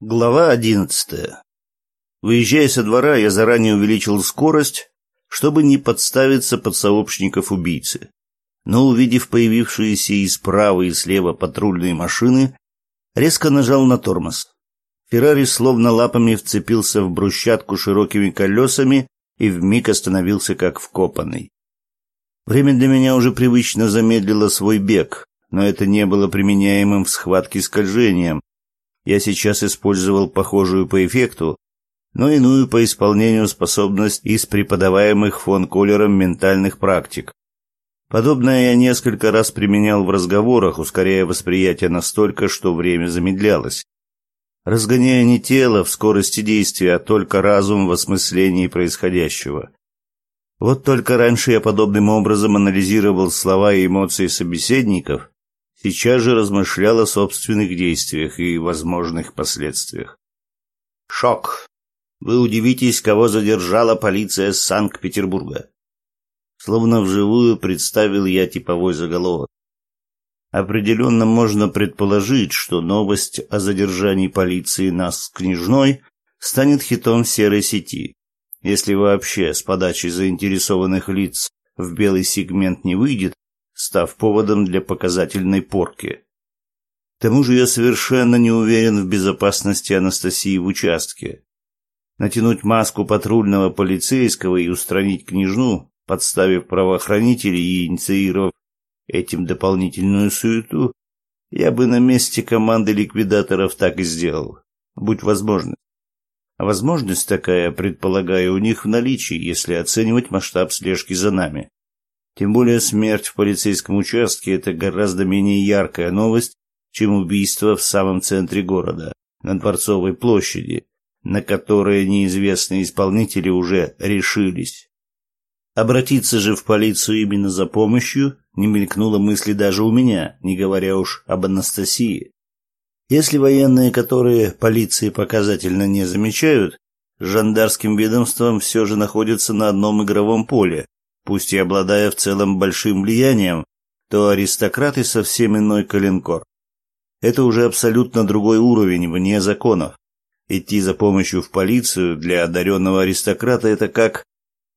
Глава одиннадцатая. Выезжая со двора, я заранее увеличил скорость, чтобы не подставиться под сообщников убийцы. Но увидев появившиеся и справа и слева патрульные машины, резко нажал на тормоз. Феррари словно лапами вцепился в брусчатку широкими колесами и вмиг остановился как вкопанный. Время для меня уже привычно замедлило свой бег, но это не было применяемым в схватке скольжением, я сейчас использовал похожую по эффекту, но иную по исполнению способность из преподаваемых фон Коллером ментальных практик. Подобное я несколько раз применял в разговорах, ускоряя восприятие настолько, что время замедлялось. Разгоняя не тело в скорости действия, а только разум в осмыслении происходящего. Вот только раньше я подобным образом анализировал слова и эмоции собеседников, сейчас же размышлял о собственных действиях и возможных последствиях. Шок. Вы удивитесь, кого задержала полиция Санкт-Петербурга. Словно вживую представил я типовой заголовок. Определенно можно предположить, что новость о задержании полиции нас с Княжной станет хитом серой сети. Если вообще с подачи заинтересованных лиц в белый сегмент не выйдет, став поводом для показательной порки. К тому же я совершенно не уверен в безопасности Анастасии в участке. Натянуть маску патрульного полицейского и устранить княжну, подставив правоохранителей и инициировав этим дополнительную суету, я бы на месте команды ликвидаторов так и сделал, будь возможность. А возможность такая, предполагаю, у них в наличии, если оценивать масштаб слежки за нами. Тем более смерть в полицейском участке – это гораздо менее яркая новость, чем убийство в самом центре города, на Дворцовой площади, на которое неизвестные исполнители уже решились. Обратиться же в полицию именно за помощью не мелькнуло мысли даже у меня, не говоря уж об Анастасии. Если военные, которые полиции показательно не замечают, с жандарским ведомством все же находятся на одном игровом поле, пусть и обладая в целом большим влиянием, то аристократы совсем иной коленкор. Это уже абсолютно другой уровень вне законов. Идти за помощью в полицию для одаренного аристократа это как,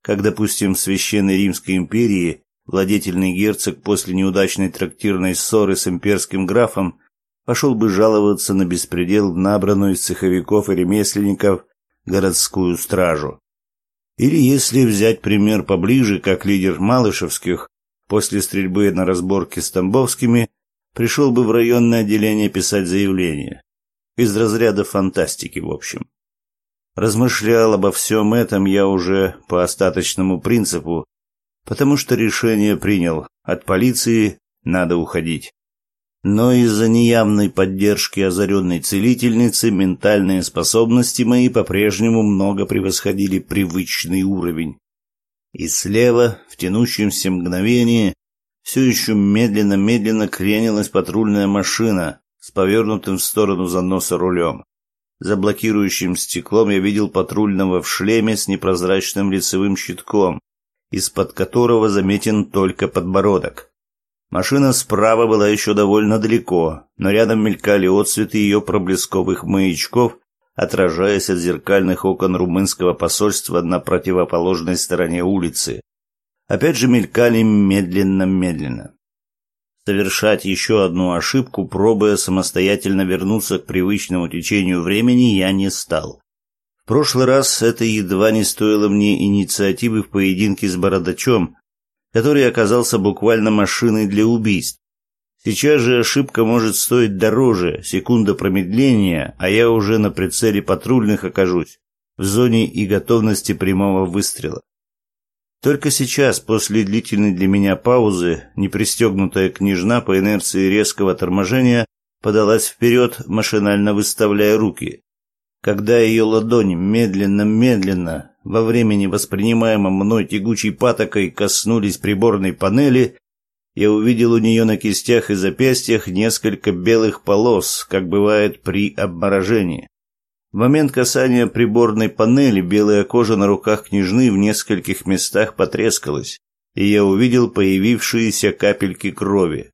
как, допустим, в Священной Римской империи владетельный герцог после неудачной трактирной ссоры с имперским графом пошел бы жаловаться на беспредел в набранную из цеховиков и ремесленников городскую стражу. Или если взять пример поближе, как лидер Малышевских после стрельбы на разборке с Тамбовскими пришел бы в районное отделение писать заявление. Из разряда фантастики, в общем. Размышлял обо всем этом я уже по остаточному принципу, потому что решение принял. От полиции надо уходить. Но из-за неявной поддержки озаренной целительницы ментальные способности мои по-прежнему много превосходили привычный уровень. И слева, в тянущемся мгновении, все еще медленно-медленно кренилась патрульная машина с повернутым в сторону заноса рулем. За блокирующим стеклом я видел патрульного в шлеме с непрозрачным лицевым щитком, из-под которого заметен только подбородок. Машина справа была еще довольно далеко, но рядом мелькали отсветы ее проблесковых маячков, отражаясь от зеркальных окон румынского посольства на противоположной стороне улицы. Опять же мелькали медленно-медленно. Совершать еще одну ошибку, пробуя самостоятельно вернуться к привычному течению времени, я не стал. В прошлый раз это едва не стоило мне инициативы в поединке с бородачом, который оказался буквально машиной для убийств. Сейчас же ошибка может стоить дороже, секунда промедления, а я уже на прицеле патрульных окажусь, в зоне и готовности прямого выстрела. Только сейчас, после длительной для меня паузы, непристегнутая княжна по инерции резкого торможения подалась вперед, машинально выставляя руки. Когда ее ладони медленно-медленно во времени, воспринимаемом мной тягучей патокой, коснулись приборной панели, я увидел у нее на кистях и запястьях несколько белых полос, как бывает при обморожении. В момент касания приборной панели белая кожа на руках княжны в нескольких местах потрескалась, и я увидел появившиеся капельки крови.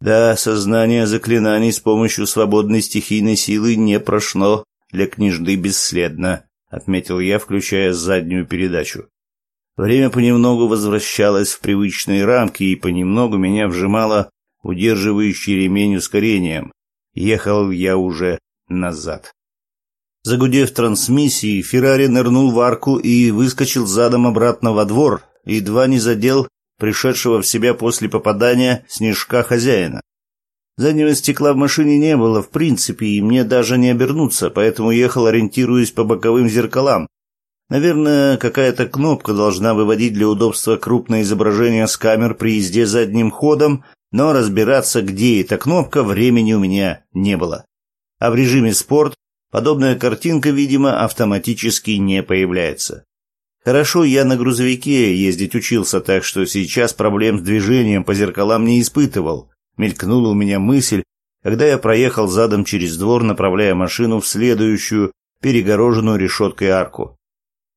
Да, сознание заклинаний с помощью свободной стихийной силы не прошло для княжды бесследно, отметил я, включая заднюю передачу. Время понемногу возвращалось в привычные рамки, и понемногу меня вжимало удерживающий ремень ускорением. Ехал я уже назад. Загудев трансмиссии, Феррари нырнул в арку и выскочил задом обратно во двор, едва не задел пришедшего в себя после попадания снежка хозяина. Заднего стекла в машине не было, в принципе, и мне даже не обернуться, поэтому ехал, ориентируясь по боковым зеркалам. Наверное, какая-то кнопка должна выводить для удобства крупное изображение с камер при езде задним ходом, но разбираться, где эта кнопка, времени у меня не было. А в режиме спорт подобная картинка, видимо, автоматически не появляется. Хорошо, я на грузовике ездить учился, так что сейчас проблем с движением по зеркалам не испытывал. Мелькнула у меня мысль, когда я проехал задом через двор, направляя машину в следующую, перегороженную решеткой арку.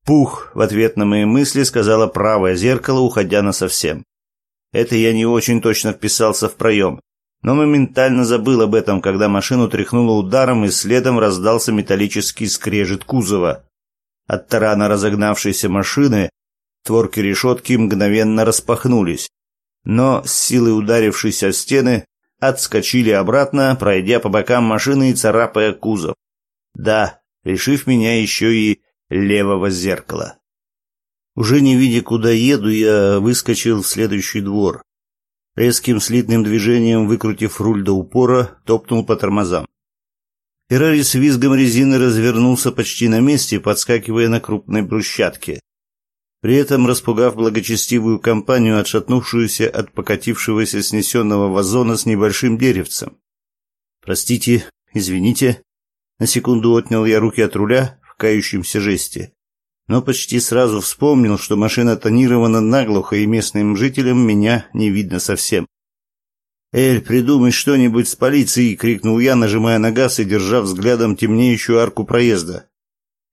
«Пух!» — в ответ на мои мысли сказала правое зеркало, уходя на совсем. Это я не очень точно вписался в проем, но моментально забыл об этом, когда машину тряхнуло ударом и следом раздался металлический скрежет кузова. От тарана разогнавшейся машины творки решетки мгновенно распахнулись, но с силой ударившись о стены, отскочили обратно, пройдя по бокам машины и царапая кузов. Да, решив меня еще и левого зеркала. Уже не видя, куда еду, я выскочил в следующий двор. Резким слитным движением, выкрутив руль до упора, топнул по тормозам. Феррари с визгом резины развернулся почти на месте, подскакивая на крупной брусчатке. При этом распугав благочестивую компанию, отшатнувшуюся от покатившегося снесенного вазона с небольшим деревцем. «Простите, извините». На секунду отнял я руки от руля в кающемся жесте но почти сразу вспомнил, что машина тонирована наглухо, и местным жителям меня не видно совсем. «Эль, придумай что-нибудь с полицией!» — крикнул я, нажимая на газ и держа взглядом темнеющую арку проезда.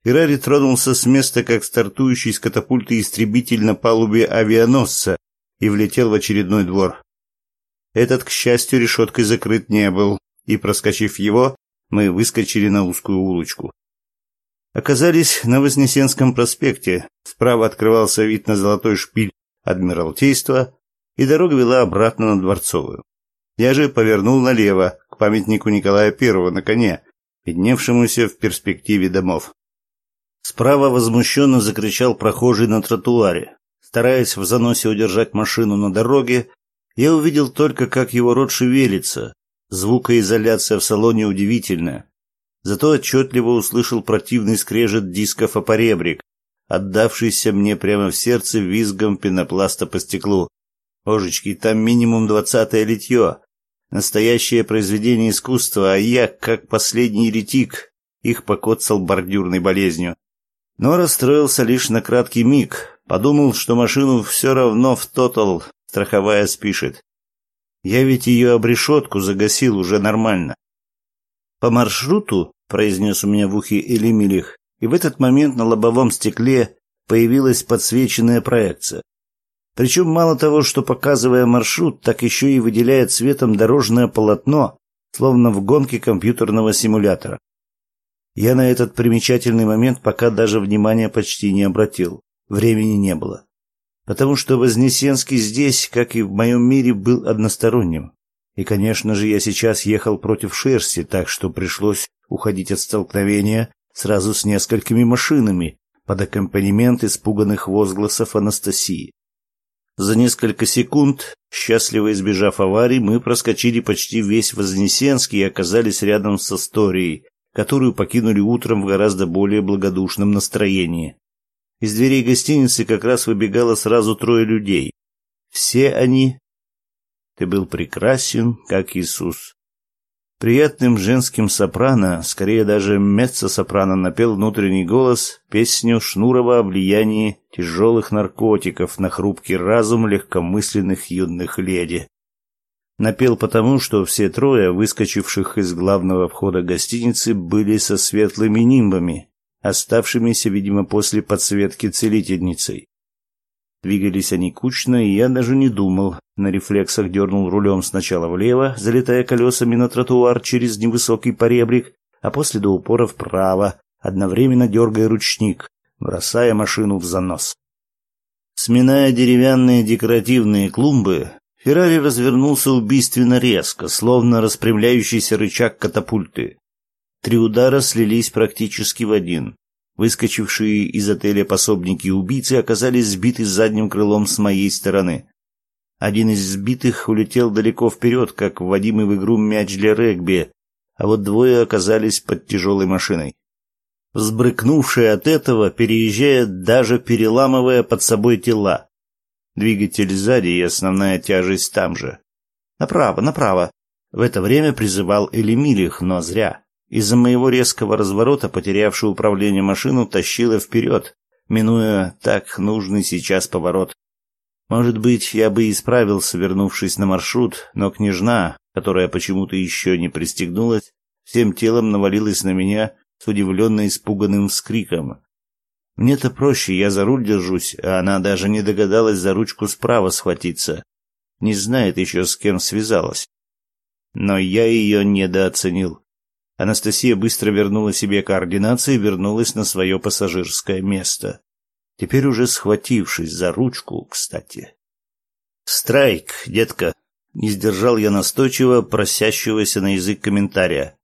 Феррари тронулся с места, как стартующий с катапульты истребитель на палубе авианосца, и влетел в очередной двор. Этот, к счастью, решеткой закрыт не был, и, проскочив его, мы выскочили на узкую улочку. Оказались на Вознесенском проспекте. Справа открывался вид на золотой шпиль Адмиралтейства, и дорога вела обратно на Дворцовую. Я же повернул налево, к памятнику Николая I на коне, видневшемуся в перспективе домов. Справа возмущенно закричал прохожий на тротуаре. Стараясь в заносе удержать машину на дороге, я увидел только, как его рот шевелится. Звукоизоляция в салоне удивительная зато отчетливо услышал противный скрежет дисков о поребрик, отдавшийся мне прямо в сердце визгом пенопласта по стеклу. Божечки, там минимум двадцатое литье. Настоящее произведение искусства, а я, как последний еретик, их покоцал бордюрной болезнью. Но расстроился лишь на краткий миг. Подумал, что машину все равно в тотал страховая спишет. Я ведь ее об решетку загасил уже нормально. По маршруту произнес у меня в ухе Элимилих, и в этот момент на лобовом стекле появилась подсвеченная проекция. Причем мало того, что показывая маршрут, так еще и выделяет цветом дорожное полотно, словно в гонке компьютерного симулятора. Я на этот примечательный момент пока даже внимания почти не обратил. Времени не было. Потому что Вознесенский здесь, как и в моем мире, был односторонним. И, конечно же, я сейчас ехал против шерсти, так что пришлось уходить от столкновения сразу с несколькими машинами под аккомпанемент испуганных возгласов Анастасии. За несколько секунд, счастливо избежав аварии, мы проскочили почти весь Вознесенский и оказались рядом с историей, которую покинули утром в гораздо более благодушном настроении. Из дверей гостиницы как раз выбегало сразу трое людей. Все они... Ты был прекрасен, как Иисус. Приятным женским сопрано, скорее даже меццо-сопрано, напел внутренний голос песню Шнурова о влиянии тяжелых наркотиков на хрупкий разум легкомысленных юных леди. Напел потому, что все трое, выскочивших из главного входа гостиницы, были со светлыми нимбами, оставшимися, видимо, после подсветки целительницей. Двигались они кучно, и я даже не думал. На рефлексах дернул рулем сначала влево, залетая колесами на тротуар через невысокий поребрик, а после до упора вправо, одновременно дергая ручник, бросая машину в занос. Сминая деревянные декоративные клумбы, Феррари развернулся убийственно резко, словно распрямляющийся рычаг катапульты. Три удара слились практически в один. Выскочившие из отеля пособники убийцы оказались сбиты задним крылом с моей стороны. Один из сбитых улетел далеко вперед, как вводимый в игру мяч для регби, а вот двое оказались под тяжелой машиной. Взбрыкнувшие от этого, переезжая, даже переламывая под собой тела. Двигатель сзади и основная тяжесть там же. Направо, направо. В это время призывал Элемилих, но зря. Из-за моего резкого разворота потерявшую управление машину тащила вперед, минуя так нужный сейчас поворот. Может быть, я бы исправился, вернувшись на маршрут, но княжна, которая почему-то еще не пристегнулась, всем телом навалилась на меня с удивленно испуганным вскриком. Мне-то проще, я за руль держусь, а она даже не догадалась за ручку справа схватиться. Не знает еще, с кем связалась. Но я ее недооценил. Анастасия быстро вернула себе координации и вернулась на свое пассажирское место. Теперь уже схватившись за ручку, кстати. «Страйк, детка!» — не сдержал я настойчиво просящегося на язык комментария.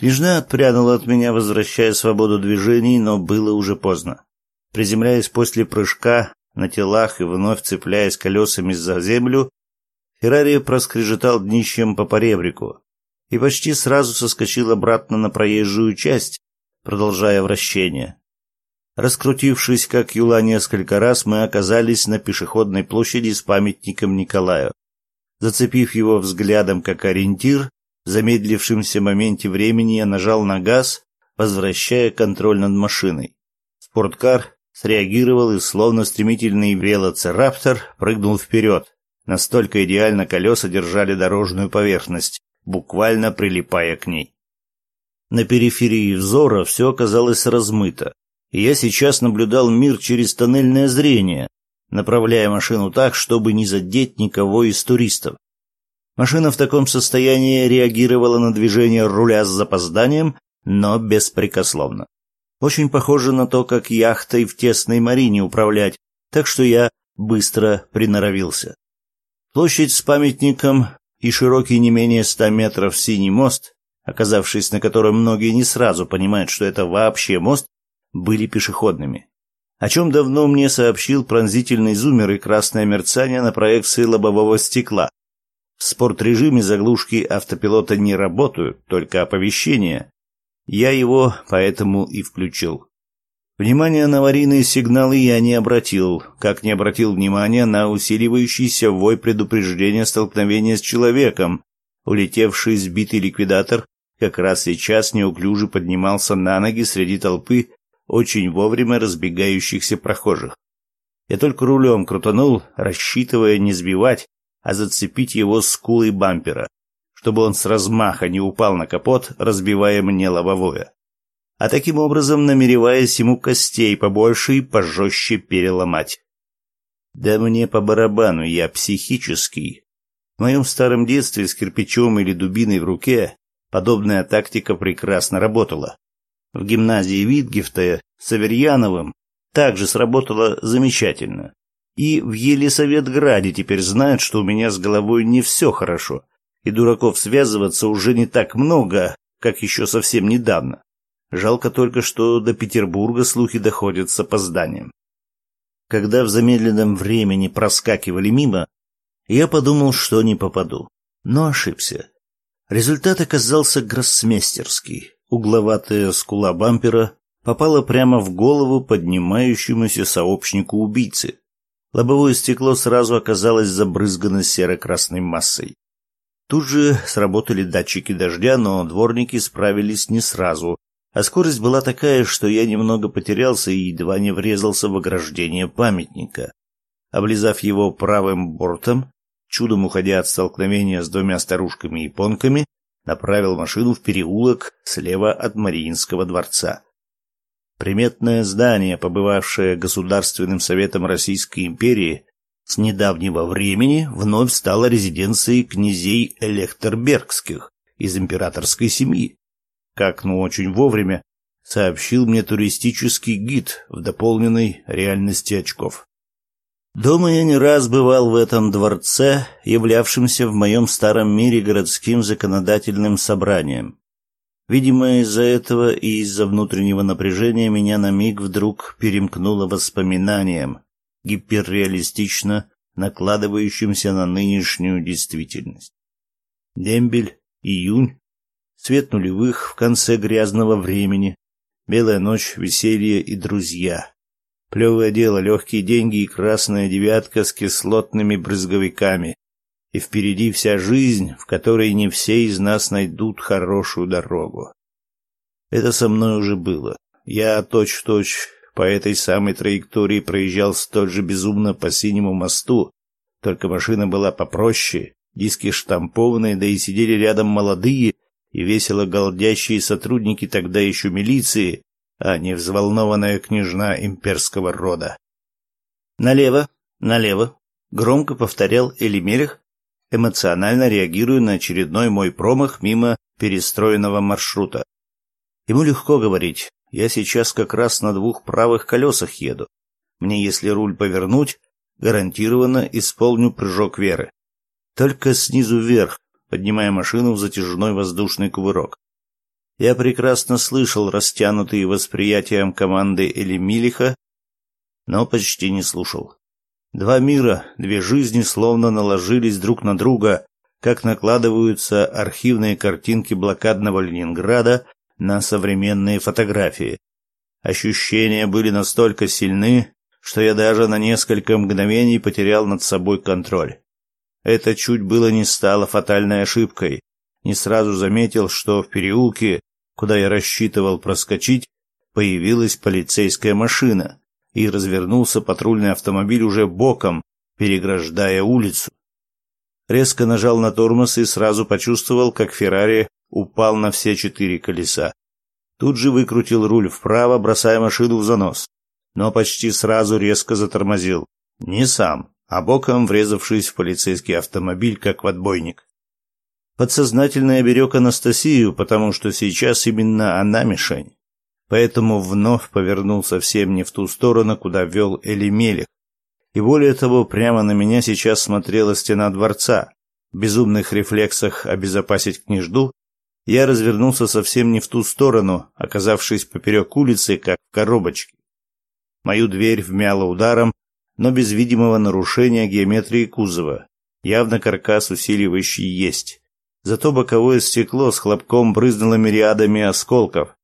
Княжна отпрянула от меня, возвращая свободу движений, но было уже поздно. Приземляясь после прыжка на телах и вновь цепляясь колесами за землю, Феррари проскрежетал днищем по поребрику и почти сразу соскочил обратно на проезжую часть, продолжая вращение. Раскрутившись, как юла, несколько раз, мы оказались на пешеходной площади с памятником Николаю. Зацепив его взглядом как ориентир, в замедлившемся моменте времени я нажал на газ, возвращая контроль над машиной. Спорткар среагировал и, словно стремительный велоцираптор, прыгнул вперед. Настолько идеально колеса держали дорожную поверхность буквально прилипая к ней. На периферии взора все оказалось размыто, и я сейчас наблюдал мир через тоннельное зрение, направляя машину так, чтобы не задеть никого из туристов. Машина в таком состоянии реагировала на движение руля с запозданием, но беспрекословно. Очень похоже на то, как яхтой в тесной марине управлять, так что я быстро приноровился. Площадь с памятником и широкий не менее ста метров синий мост, оказавшись на котором многие не сразу понимают, что это вообще мост, были пешеходными. О чем давно мне сообщил пронзительный зумер и красное мерцание на проекции лобового стекла. В спорт-режиме заглушки автопилота не работают, только оповещение. Я его поэтому и включил. Внимания на аварийные сигналы я не обратил, как не обратил внимания на усиливающийся вой предупреждения столкновения с человеком. Улетевший сбитый ликвидатор как раз сейчас неуклюже поднимался на ноги среди толпы очень вовремя разбегающихся прохожих. Я только рулем крутанул, рассчитывая не сбивать, а зацепить его скулой бампера, чтобы он с размаха не упал на капот, разбивая мне лобовое а таким образом намереваясь ему костей побольше и пожестче переломать. Да мне по барабану, я психический. В моем старом детстве с кирпичом или дубиной в руке подобная тактика прекрасно работала. В гимназии Витгефта с Аверьяновым также сработала замечательно. И в Елисаветграде теперь знают, что у меня с головой не все хорошо, и дураков связываться уже не так много, как еще совсем недавно. Жалко только, что до Петербурга слухи доходят с опозданием. Когда в замедленном времени проскакивали мимо, я подумал, что не попаду. Но ошибся. Результат оказался гроссмейстерский. Угловатая скула бампера попала прямо в голову поднимающемуся сообщнику убийцы. Лобовое стекло сразу оказалось забрызгано серо-красной массой. Тут же сработали датчики дождя, но дворники справились не сразу, а скорость была такая, что я немного потерялся и едва не врезался в ограждение памятника. Облизав его правым бортом, чудом уходя от столкновения с двумя старушками-японками, направил машину в переулок слева от Мариинского дворца. Приметное здание, побывавшее Государственным советом Российской империи, с недавнего времени вновь стало резиденцией князей Электербергских из императорской семьи. Как, ну очень вовремя, сообщил мне туристический гид в дополненной реальности очков. Дома я не раз бывал в этом дворце, являвшемся в моем старом мире городским законодательным собранием. Видимо, из-за этого и из-за внутреннего напряжения меня на миг вдруг перемкнуло воспоминанием, гиперреалистично накладывающимся на нынешнюю действительность. Дембель, июнь, свет нулевых в конце грязного времени, белая ночь, веселье и друзья. Плевое дело, легкие деньги и красная девятка с кислотными брызговиками. И впереди вся жизнь, в которой не все из нас найдут хорошую дорогу. Это со мной уже было. Я точь-в-точь -точь по этой самой траектории проезжал столь же безумно по синему мосту, только машина была попроще, диски штампованные, да и сидели рядом молодые и весело голдящие сотрудники тогда еще милиции, а не взволнованная княжна имперского рода. «Налево, налево», — громко повторял Элимелих, эмоционально реагируя на очередной мой промах мимо перестроенного маршрута. Ему легко говорить, я сейчас как раз на двух правых колесах еду. Мне, если руль повернуть, гарантированно исполню прыжок веры. Только снизу вверх, поднимая машину в затяжной воздушный кувырок. Я прекрасно слышал растянутые восприятием команды Эли Милиха, но почти не слушал. Два мира, две жизни словно наложились друг на друга, как накладываются архивные картинки блокадного Ленинграда на современные фотографии. Ощущения были настолько сильны, что я даже на несколько мгновений потерял над собой контроль. Это чуть было не стало фатальной ошибкой. Не сразу заметил, что в переулке куда я рассчитывал проскочить, появилась полицейская машина, и развернулся патрульный автомобиль уже боком, переграждая улицу. Резко нажал на тормоз и сразу почувствовал, как Феррари упал на все четыре колеса. Тут же выкрутил руль вправо, бросая машину в занос, но почти сразу резко затормозил. Не сам, а боком врезавшись в полицейский автомобиль, как в отбойник. Подсознательно я берег Анастасию, потому что сейчас именно она мишень. Поэтому вновь повернул совсем не в ту сторону, куда вел Элимелих. И более того, прямо на меня сейчас смотрела стена дворца. В безумных рефлексах обезопасить княжду я развернулся совсем не в ту сторону, оказавшись поперек улицы, как в коробочке. Мою дверь вмяло ударом, но без видимого нарушения геометрии кузова. Явно каркас усиливающий есть. Зато боковое стекло с хлопком брызнуло мириадами осколков.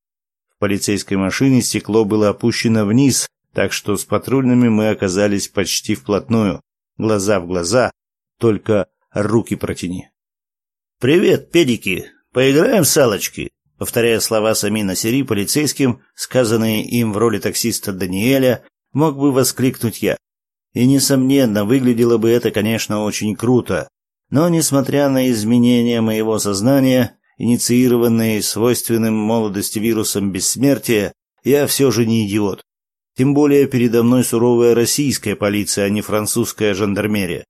В полицейской машине стекло было опущено вниз, так что с патрульными мы оказались почти вплотную, глаза в глаза, только руки протяни. «Привет, педики! Поиграем в салочки?» Повторяя слова Самина Сери полицейским, сказанные им в роли таксиста Даниэля, мог бы воскликнуть я. И, несомненно, выглядело бы это, конечно, очень круто, но, несмотря на изменения моего сознания, инициированные свойственным молодости вирусом бессмертия, я все же не идиот. Тем более передо мной суровая российская полиция, а не французская жандармерия.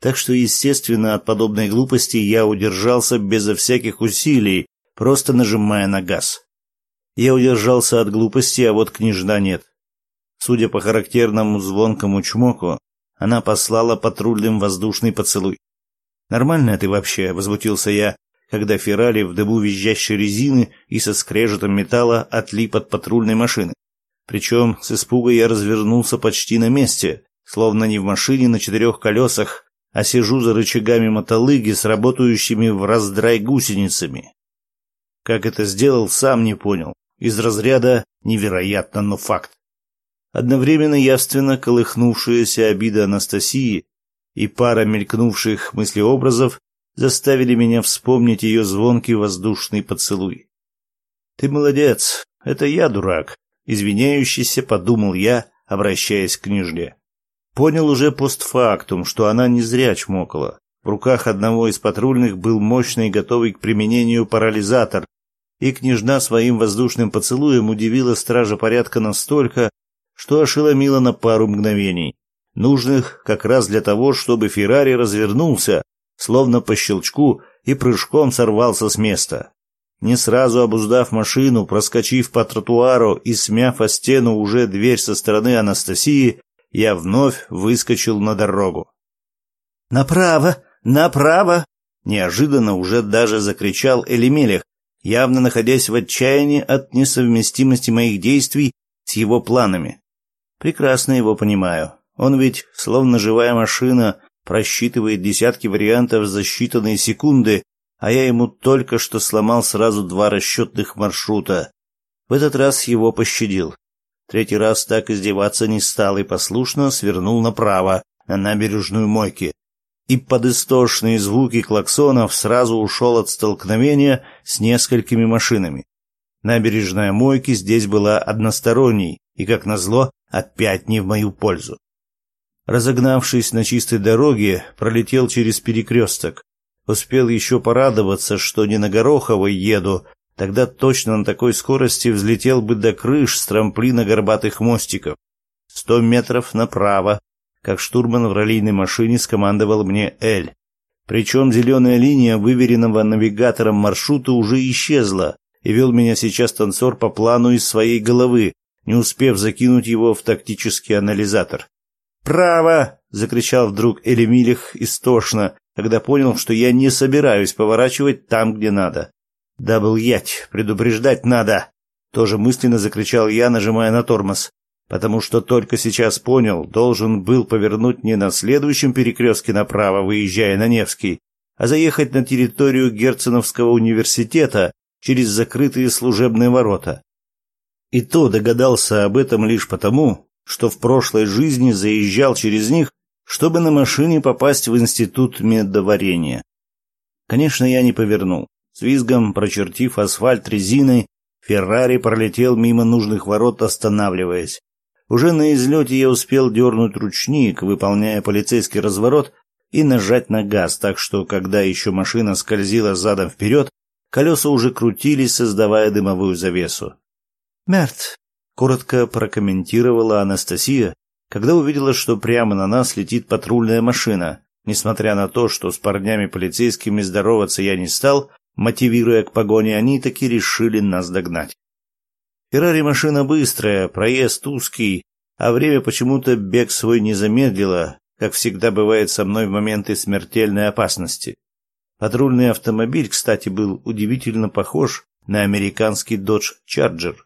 Так что, естественно, от подобной глупости я удержался безо всяких усилий, просто нажимая на газ. Я удержался от глупости, а вот княжна нет. Судя по характерному звонкому чмоку, она послала патрульным воздушный поцелуй. Нормальная ты вообще, возмутился я, когда Феррари в дыбу визжащей резины и со скрежетом металла отлип от патрульной машины. Причем с испуга я развернулся почти на месте, словно не в машине на четырех колесах, а сижу за рычагами мотолыги с работающими в раздрай гусеницами. Как это сделал, сам не понял. Из разряда невероятно, но факт. Одновременно явственно колыхнувшаяся обида Анастасии и пара мелькнувших мыслеобразов заставили меня вспомнить ее звонкий воздушный поцелуй. «Ты молодец, это я дурак», — извиняющийся подумал я, обращаясь к княжне. Понял уже постфактум, что она не зря чмокала. В руках одного из патрульных был мощный готовый к применению парализатор, и княжна своим воздушным поцелуем удивила стража порядка настолько, что ошеломила на пару мгновений, нужных как раз для того, чтобы Феррари развернулся, словно по щелчку, и прыжком сорвался с места. Не сразу обуздав машину, проскочив по тротуару и смяв о стену уже дверь со стороны Анастасии, я вновь выскочил на дорогу. «Направо! Направо!» Неожиданно уже даже закричал Элемелех, явно находясь в отчаянии от несовместимости моих действий с его планами. Прекрасно его понимаю. Он ведь, словно живая машина, просчитывает десятки вариантов за считанные секунды а я ему только что сломал сразу два расчетных маршрута. В этот раз его пощадил. Третий раз так издеваться не стал и послушно свернул направо, на набережную Мойки. И под истошные звуки клаксонов сразу ушел от столкновения с несколькими машинами. Набережная Мойки здесь была односторонней и, как назло, опять не в мою пользу. Разогнавшись на чистой дороге, пролетел через перекресток, Успел еще порадоваться, что не на Гороховой еду, тогда точно на такой скорости взлетел бы до крыш с трамплина горбатых мостиков. Сто метров направо, как штурман в раллийной машине скомандовал мне Эль. Причем зеленая линия выверенного навигатором маршрута уже исчезла, и вел меня сейчас танцор по плану из своей головы, не успев закинуть его в тактический анализатор. «Право!» — закричал вдруг Элемилих истошно, когда понял, что я не собираюсь поворачивать там, где надо. «Да был ять, предупреждать надо!» Тоже мысленно закричал я, нажимая на тормоз, потому что только сейчас понял, должен был повернуть не на следующем перекрестке направо, выезжая на Невский, а заехать на территорию Герценовского университета через закрытые служебные ворота. И то догадался об этом лишь потому, что в прошлой жизни заезжал через них чтобы на машине попасть в институт медоварения. Конечно, я не повернул. С визгом прочертив асфальт резиной, Феррари пролетел мимо нужных ворот, останавливаясь. Уже на излете я успел дернуть ручник, выполняя полицейский разворот, и нажать на газ, так что, когда еще машина скользила задом вперед, колеса уже крутились, создавая дымовую завесу. «Мерт», — коротко прокомментировала Анастасия, когда увидела, что прямо на нас летит патрульная машина. Несмотря на то, что с парнями полицейскими здороваться я не стал, мотивируя к погоне, они таки решили нас догнать. Феррари машина быстрая, проезд узкий, а время почему-то бег свой не замедлило, как всегда бывает со мной в моменты смертельной опасности. Патрульный автомобиль, кстати, был удивительно похож на американский Dodge Charger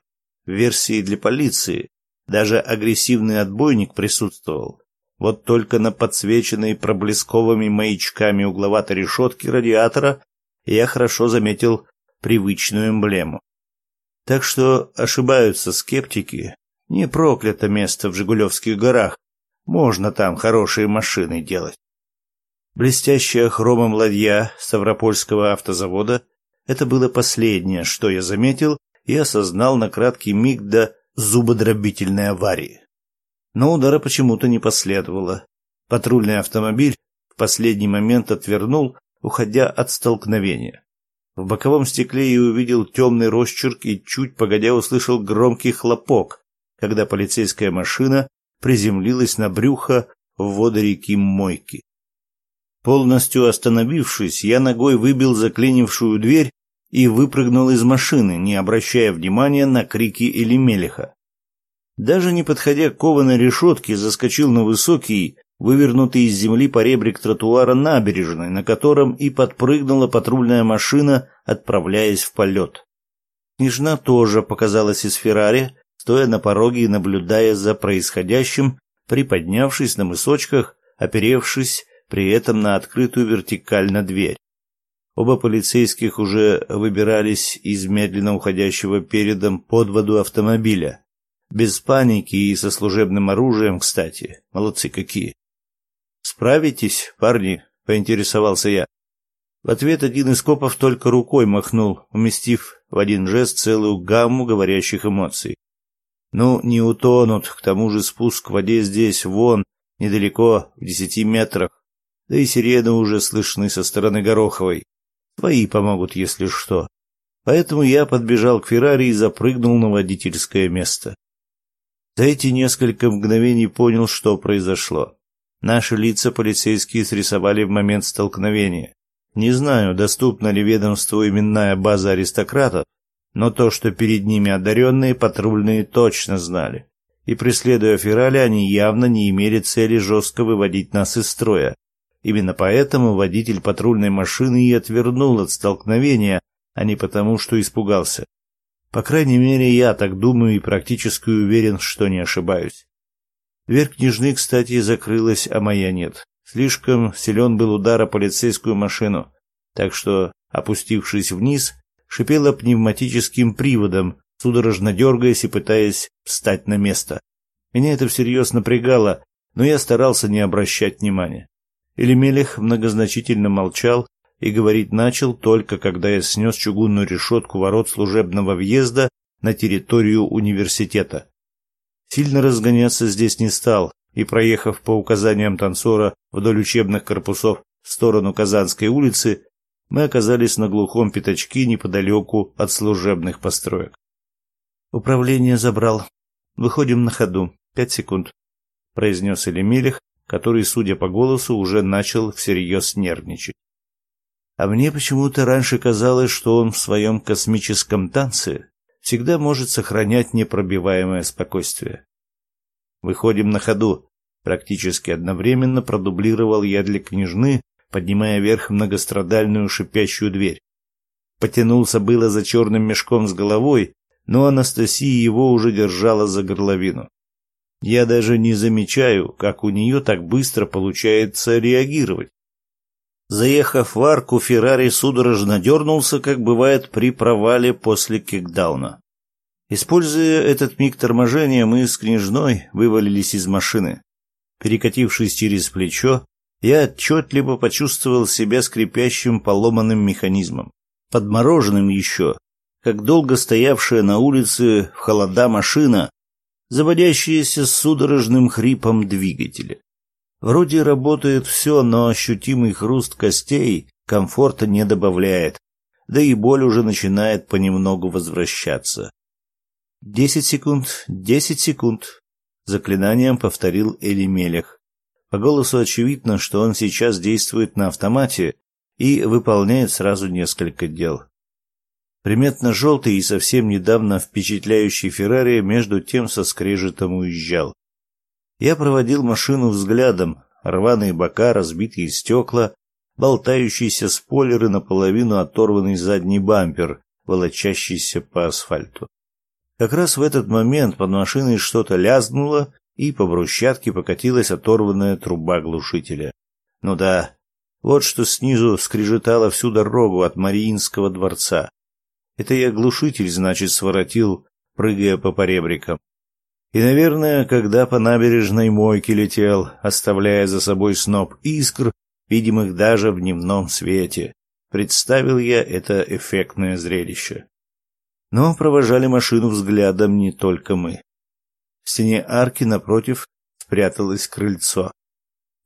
версии для полиции, даже агрессивный отбойник присутствовал. Вот только на подсвеченной проблесковыми маячками угловатой решетки радиатора я хорошо заметил привычную эмблему. Так что ошибаются скептики. Не проклято место в Жигулевских горах. Можно там хорошие машины делать. Блестящая хромом ладья Ставропольского автозавода — это было последнее, что я заметил и осознал на краткий миг до зубодробительной аварии. Но удара почему-то не последовало. Патрульный автомобиль в последний момент отвернул, уходя от столкновения. В боковом стекле я увидел темный росчерк и чуть погодя услышал громкий хлопок, когда полицейская машина приземлилась на брюхо в воды реки Мойки. Полностью остановившись, я ногой выбил заклинившую дверь и выпрыгнул из машины, не обращая внимания на крики или мелеха. Даже не подходя к кованой решетке, заскочил на высокий, вывернутый из земли поребрик тротуара набережной, на котором и подпрыгнула патрульная машина, отправляясь в полет. Княжна тоже показалась из Феррари, стоя на пороге и наблюдая за происходящим, приподнявшись на мысочках, оперевшись при этом на открытую вертикально дверь. Оба полицейских уже выбирались из медленно уходящего передом под воду автомобиля. Без паники и со служебным оружием, кстати. Молодцы какие. «Справитесь, парни?» — поинтересовался я. В ответ один из копов только рукой махнул, уместив в один жест целую гамму говорящих эмоций. «Ну, не утонут, к тому же спуск к воде здесь, вон, недалеко, в десяти метрах. Да и сирены уже слышны со стороны Гороховой. Твои помогут, если что. Поэтому я подбежал к Феррари и запрыгнул на водительское место. За эти несколько мгновений понял, что произошло. Наши лица полицейские срисовали в момент столкновения. Не знаю, доступна ли ведомству именная база аристократов, но то, что перед ними одаренные патрульные точно знали. И преследуя Феррари, они явно не имели цели жестко выводить нас из строя. Именно поэтому водитель патрульной машины и отвернул от столкновения, а не потому, что испугался. По крайней мере, я так думаю и практически уверен, что не ошибаюсь. Дверь княжны, кстати, закрылась, а моя нет. Слишком силен был удар о полицейскую машину, так что, опустившись вниз, шипела пневматическим приводом, судорожно дергаясь и пытаясь встать на место. Меня это всерьез напрягало, но я старался не обращать внимания. Элемелех многозначительно молчал и говорить начал только когда я снес чугунную решетку ворот служебного въезда на территорию университета. Сильно разгоняться здесь не стал, и проехав по указаниям танцора вдоль учебных корпусов в сторону Казанской улицы, мы оказались на глухом пятачке неподалеку от служебных построек. Управление забрал. Выходим на ходу. Пять секунд, произнес Элемелих, который, судя по голосу, уже начал всерьез нервничать. А мне почему-то раньше казалось, что он в своем космическом танце всегда может сохранять непробиваемое спокойствие. Выходим на ходу. Практически одновременно продублировал я для княжны, поднимая вверх многострадальную шипящую дверь. Потянулся было за черным мешком с головой, но Анастасия его уже держала за горловину. Я даже не замечаю, как у нее так быстро получается реагировать. Заехав в арку, Феррари судорожно дернулся, как бывает при провале после кикдауна. Используя этот миг торможения, мы с княжной вывалились из машины. Перекатившись через плечо, я отчетливо почувствовал себя скрипящим поломанным механизмом. Подмороженным еще, как долго стоявшая на улице в холода машина, заводящаяся с судорожным хрипом двигателя. Вроде работает все, но ощутимый хруст костей комфорта не добавляет, да и боль уже начинает понемногу возвращаться. «Десять секунд, десять секунд», — заклинанием повторил Элимелех. По голосу очевидно, что он сейчас действует на автомате и выполняет сразу несколько дел. Приметно желтый и совсем недавно впечатляющий Феррари между тем со скрежетом уезжал. Я проводил машину взглядом, рваные бока, разбитые стекла, болтающиеся спойлеры, наполовину оторванный задний бампер, волочащийся по асфальту. Как раз в этот момент под машиной что-то лязгнуло, и по брусчатке покатилась оторванная труба глушителя. Ну да, вот что снизу скрежетало всю дорогу от Мариинского дворца. Это я глушитель, значит, своротил, прыгая по поребрикам. И, наверное, когда по набережной мойке летел, оставляя за собой сноп искр, видимых даже в дневном свете, представил я это эффектное зрелище. Но провожали машину взглядом не только мы. В стене арки напротив спряталось крыльцо,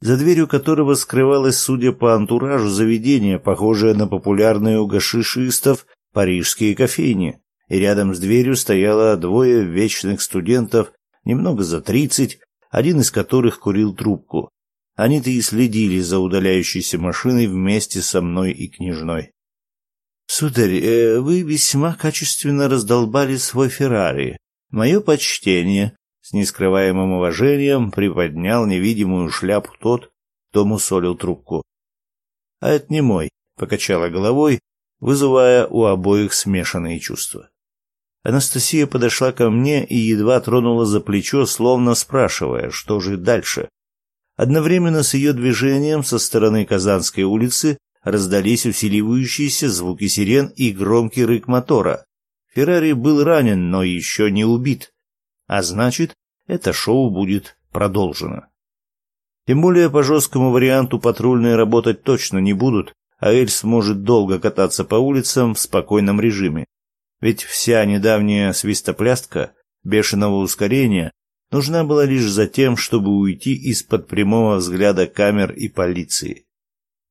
за дверью которого скрывалось, судя по антуражу, заведение, похожее на популярное у гашишистов парижские кофейни, и рядом с дверью стояло двое вечных студентов, немного за тридцать, один из которых курил трубку. Они-то и следили за удаляющейся машиной вместе со мной и княжной. «Сударь, э, вы весьма качественно раздолбали свой Феррари. Мое почтение», — с нескрываемым уважением приподнял невидимую шляпу тот, кто мусолил трубку. «А это не мой», — покачала головой, вызывая у обоих смешанные чувства. Анастасия подошла ко мне и едва тронула за плечо, словно спрашивая, что же дальше. Одновременно с ее движением со стороны Казанской улицы раздались усиливающиеся звуки сирен и громкий рык мотора. Феррари был ранен, но еще не убит. А значит, это шоу будет продолжено. Тем более по жесткому варианту патрульные работать точно не будут, а Эль сможет долго кататься по улицам в спокойном режиме. Ведь вся недавняя свистоплястка бешеного ускорения нужна была лишь за тем, чтобы уйти из-под прямого взгляда камер и полиции.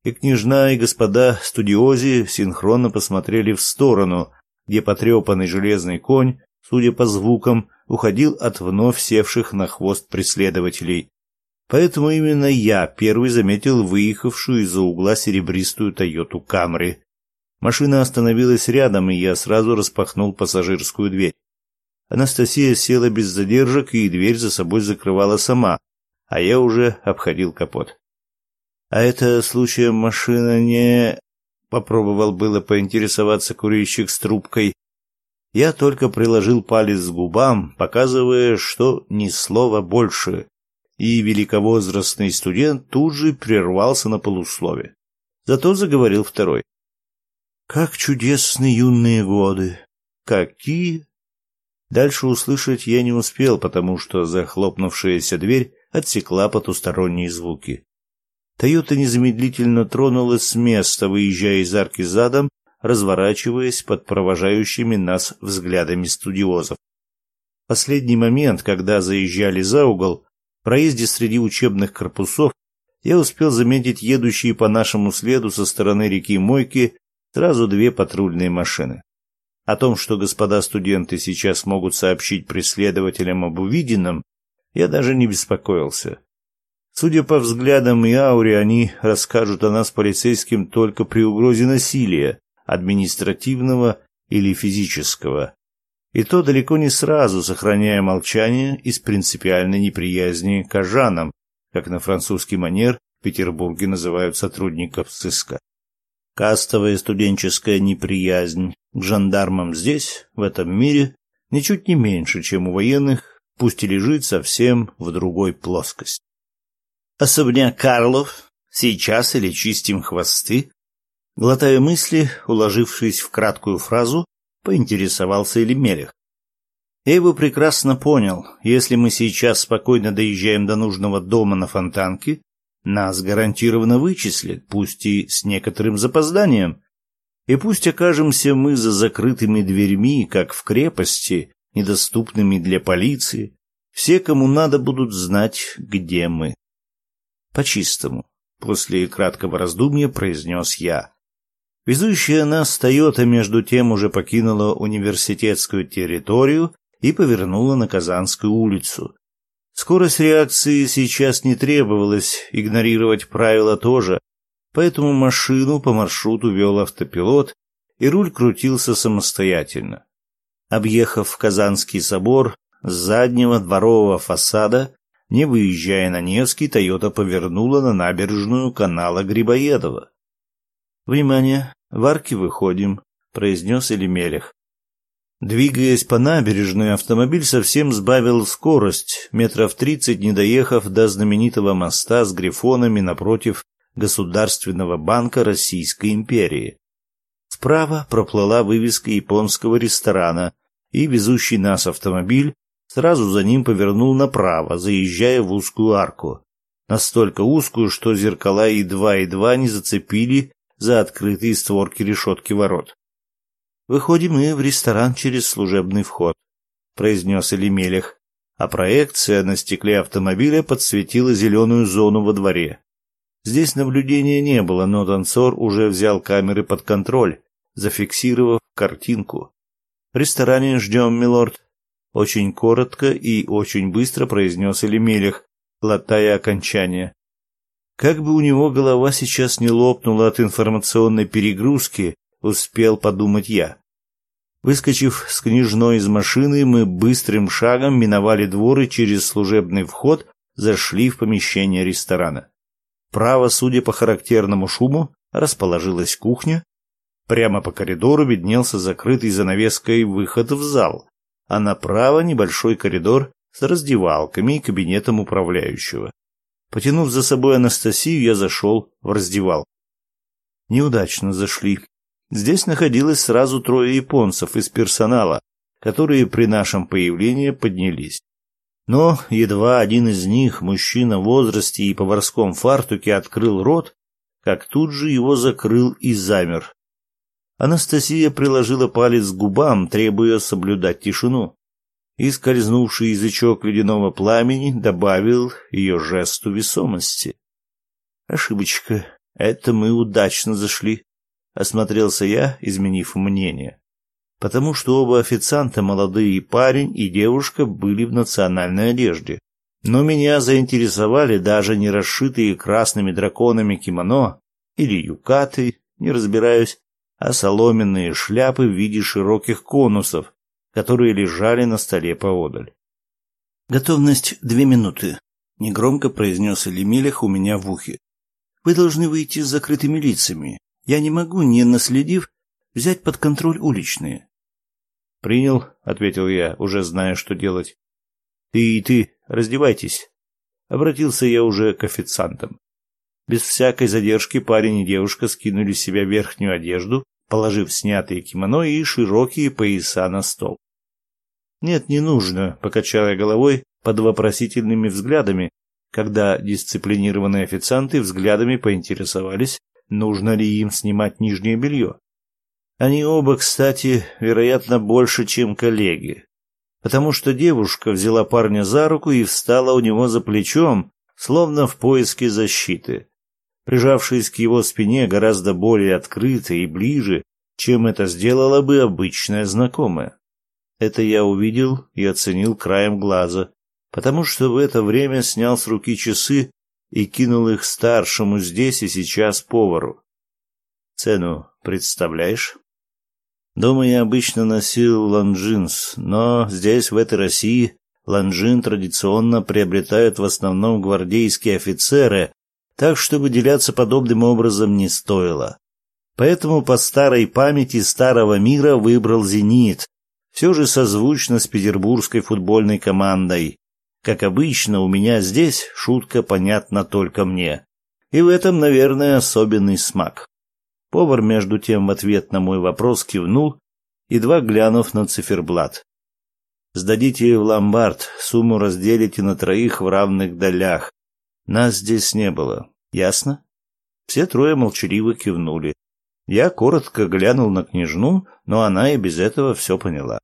И княжна, и господа студиози синхронно посмотрели в сторону, где потрепанный железный конь, судя по звукам, уходил от вновь севших на хвост преследователей. Поэтому именно я первый заметил выехавшую из-за угла серебристую Тойоту Камри. Машина остановилась рядом, и я сразу распахнул пассажирскую дверь. Анастасия села без задержек, и дверь за собой закрывала сама, а я уже обходил капот. «А это случаем машина не...» Попробовал было поинтересоваться курильщик с трубкой. Я только приложил палец к губам, показывая, что ни слова больше, и великовозрастный студент тут же прервался на полуслове. Зато заговорил второй. Как чудесны юные годы! Какие! Дальше услышать я не успел, потому что захлопнувшаяся дверь отсекла потусторонние звуки. Тойота незамедлительно тронулась с места, выезжая из арки задом, разворачиваясь под провожающими нас взглядами студиозов. Последний момент, когда заезжали за угол, проезде среди учебных корпусов, я успел заметить едущие по нашему следу со стороны реки Мойки Сразу две патрульные машины. О том, что господа студенты сейчас могут сообщить преследователям об увиденном, я даже не беспокоился. Судя по взглядам и ауре, они расскажут о нас полицейским только при угрозе насилия, административного или физического. И то далеко не сразу, сохраняя молчание из принципиальной неприязни к ажанам, как на французский манер в Петербурге называют сотрудников сыска. Кастовая студенческая неприязнь к жандармам здесь, в этом мире, ничуть не меньше, чем у военных, пусть и лежит совсем в другой плоскости. Особняк Карлов, сейчас или чистим хвосты? Глотая мысли, уложившись в краткую фразу, поинтересовался Элемелех. Я прекрасно понял. Если мы сейчас спокойно доезжаем до нужного дома на Фонтанке, нас гарантированно вычислят, пусть и с некоторым запозданием. И пусть окажемся мы за закрытыми дверьми, как в крепости, недоступными для полиции, все, кому надо, будут знать, где мы. По-чистому, после краткого раздумья произнес я. Везущая нас Тойота между тем уже покинула университетскую территорию и повернула на Казанскую улицу, Скорость реакции сейчас не требовалось, игнорировать правила тоже, поэтому машину по маршруту вел автопилот, и руль крутился самостоятельно. Объехав Казанский собор с заднего дворового фасада, не выезжая на Невский, Тойота повернула на набережную канала Грибоедова. «Внимание! В арки выходим», — произнес Элемелех. Двигаясь по набережной, автомобиль совсем сбавил скорость, метров тридцать не доехав до знаменитого моста с грифонами напротив Государственного банка Российской империи. Справа проплыла вывеска японского ресторана, и везущий нас автомобиль сразу за ним повернул направо, заезжая в узкую арку. Настолько узкую, что зеркала едва-едва не зацепили за открытые створки решетки ворот. Выходим мы в ресторан через служебный вход, произнес Элемелех, а проекция на стекле автомобиля подсветила зеленую зону во дворе. Здесь наблюдения не было, но танцор уже взял камеры под контроль, зафиксировав картинку. В ресторане ждем, милорд. Очень коротко и очень быстро произнес Элемелех, глотая окончание. Как бы у него голова сейчас не лопнула от информационной перегрузки, успел подумать я. Выскочив с княжной из машины, мы быстрым шагом миновали двор и через служебный вход зашли в помещение ресторана. Право, судя по характерному шуму, расположилась кухня. Прямо по коридору виднелся закрытый занавеской выход в зал, а направо небольшой коридор с раздевалками и кабинетом управляющего. Потянув за собой Анастасию, я зашел в раздевалку. Неудачно зашли. Здесь находилось сразу трое японцев из персонала, которые при нашем появлении поднялись. Но едва один из них, мужчина в возрасте и поварском фартуке, открыл рот, как тут же его закрыл и замер. Анастасия приложила палец к губам, требуя соблюдать тишину. И скользнувший язычок ледяного пламени добавил ее жесту весомости. Ошибочка. Это мы удачно зашли. Осмотрелся я, изменив мнение. потому что оба официанта, молодые парень и девушка, были в национальной одежде. Но меня заинтересовали даже не расшитые красными драконами кимоно или юкаты, не разбираюсь, а соломенные шляпы в виде широких конусов, которые лежали на столе поодаль. «Готовность две минуты», — негромко произнес Элемелех у меня в ухе. «Вы должны выйти с закрытыми лицами. Я не могу, не наследив, взять под контроль уличные». «Принял», — ответил я, уже зная, что делать. «Ты и ты, раздевайтесь». Обратился я уже к официантам. Без всякой задержки парень и девушка скинули с себя верхнюю одежду, положив снятые кимоно и широкие пояса на стол. «Нет, не нужно», — покачал я головой под вопросительными взглядами, когда дисциплинированные официанты взглядами поинтересовались, нужно ли им снимать нижнее белье. Они оба, кстати, вероятно, больше, чем коллеги, потому что девушка взяла парня за руку и встала у него за плечом, словно в поиске защиты прижавшись к его спине гораздо более открыто и ближе, чем это сделала бы обычная знакомая. Это я увидел и оценил краем глаза, потому что в это время снял с руки часы и кинул их старшему здесь и сейчас повару. Цену представляешь? Дома я обычно носил Longines, но здесь, в этой России, Longines традиционно приобретают в основном гвардейские офицеры, так что выделяться подобным образом не стоило. Поэтому по старой памяти старого мира выбрал «Зенит», все же созвучно с петербургской футбольной командой. Как обычно, у меня здесь шутка понятна только мне. И в этом, наверное, особенный смак. Повар, между тем, в ответ на мой вопрос кивнул, едва глянув на циферблат. «Сдадите в ломбард, сумму разделите на троих в равных долях. Нас здесь не было. Ясно? Все трое молчаливо кивнули. Я коротко глянул на княжну, но она и без этого все поняла.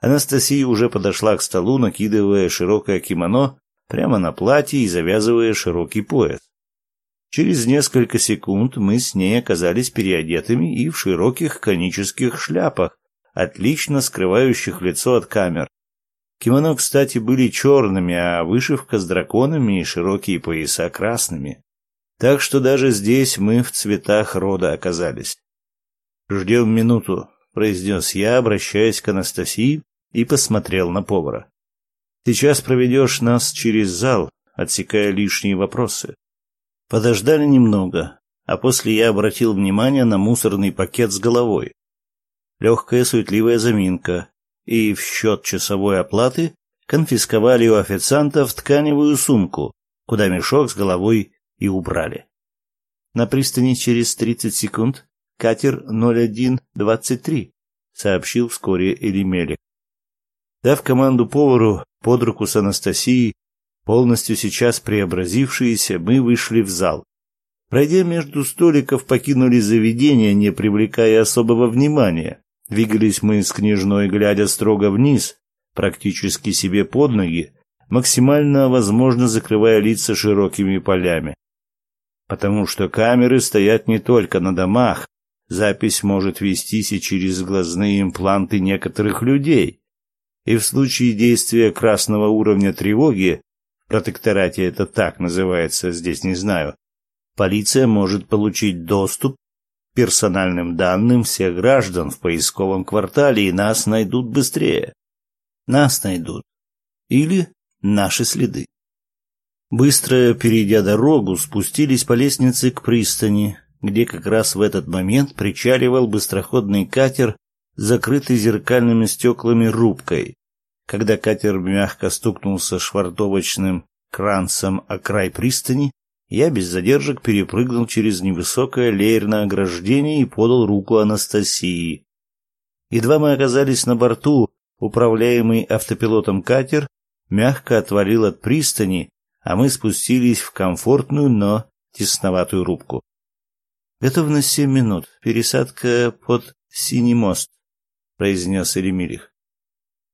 Анастасия уже подошла к столу, накидывая широкое кимоно прямо на платье и завязывая широкий пояс. Через несколько секунд мы с ней оказались переодетыми и в широких конических шляпах, отлично скрывающих лицо от камер. Кимоно, кстати, были черными, а вышивка с драконами и широкие пояса красными. Так что даже здесь мы в цветах рода оказались. «Ждем минуту», — произнес я, обращаясь к Анастасии, и посмотрел на повара. «Сейчас проведешь нас через зал, отсекая лишние вопросы». Подождали немного, а после я обратил внимание на мусорный пакет с головой. Легкая суетливая заминка, и в счет часовой оплаты конфисковали у официантов тканевую сумку, куда мешок с головой и убрали. На пристани через 30 секунд катер 0123, сообщил вскоре Элимелик. Дав команду повару под руку с Анастасией, полностью сейчас преобразившиеся, мы вышли в зал. Пройдя между столиков, покинули заведение, не привлекая особого внимания. Двигались мы с княжной, глядя строго вниз, практически себе под ноги, максимально возможно закрывая лица широкими полями. Потому что камеры стоят не только на домах, запись может вестись и через глазные импланты некоторых людей. И в случае действия красного уровня тревоги, в протекторате это так называется, здесь не знаю, полиция может получить доступ персональным данным всех граждан в поисковом квартале, и нас найдут быстрее. Нас найдут. Или наши следы. Быстро перейдя дорогу, спустились по лестнице к пристани, где как раз в этот момент причаливал быстроходный катер, закрытый зеркальными стеклами рубкой. Когда катер мягко стукнулся швартовочным кранцем о край пристани, я без задержек перепрыгнул через невысокое леерное ограждение и подал руку Анастасии. Едва мы оказались на борту, управляемый автопилотом катер мягко отвалил от пристани, а мы спустились в комфортную, но тесноватую рубку. «Готовность семь минут. Пересадка под Синий мост», — произнес Эремирих.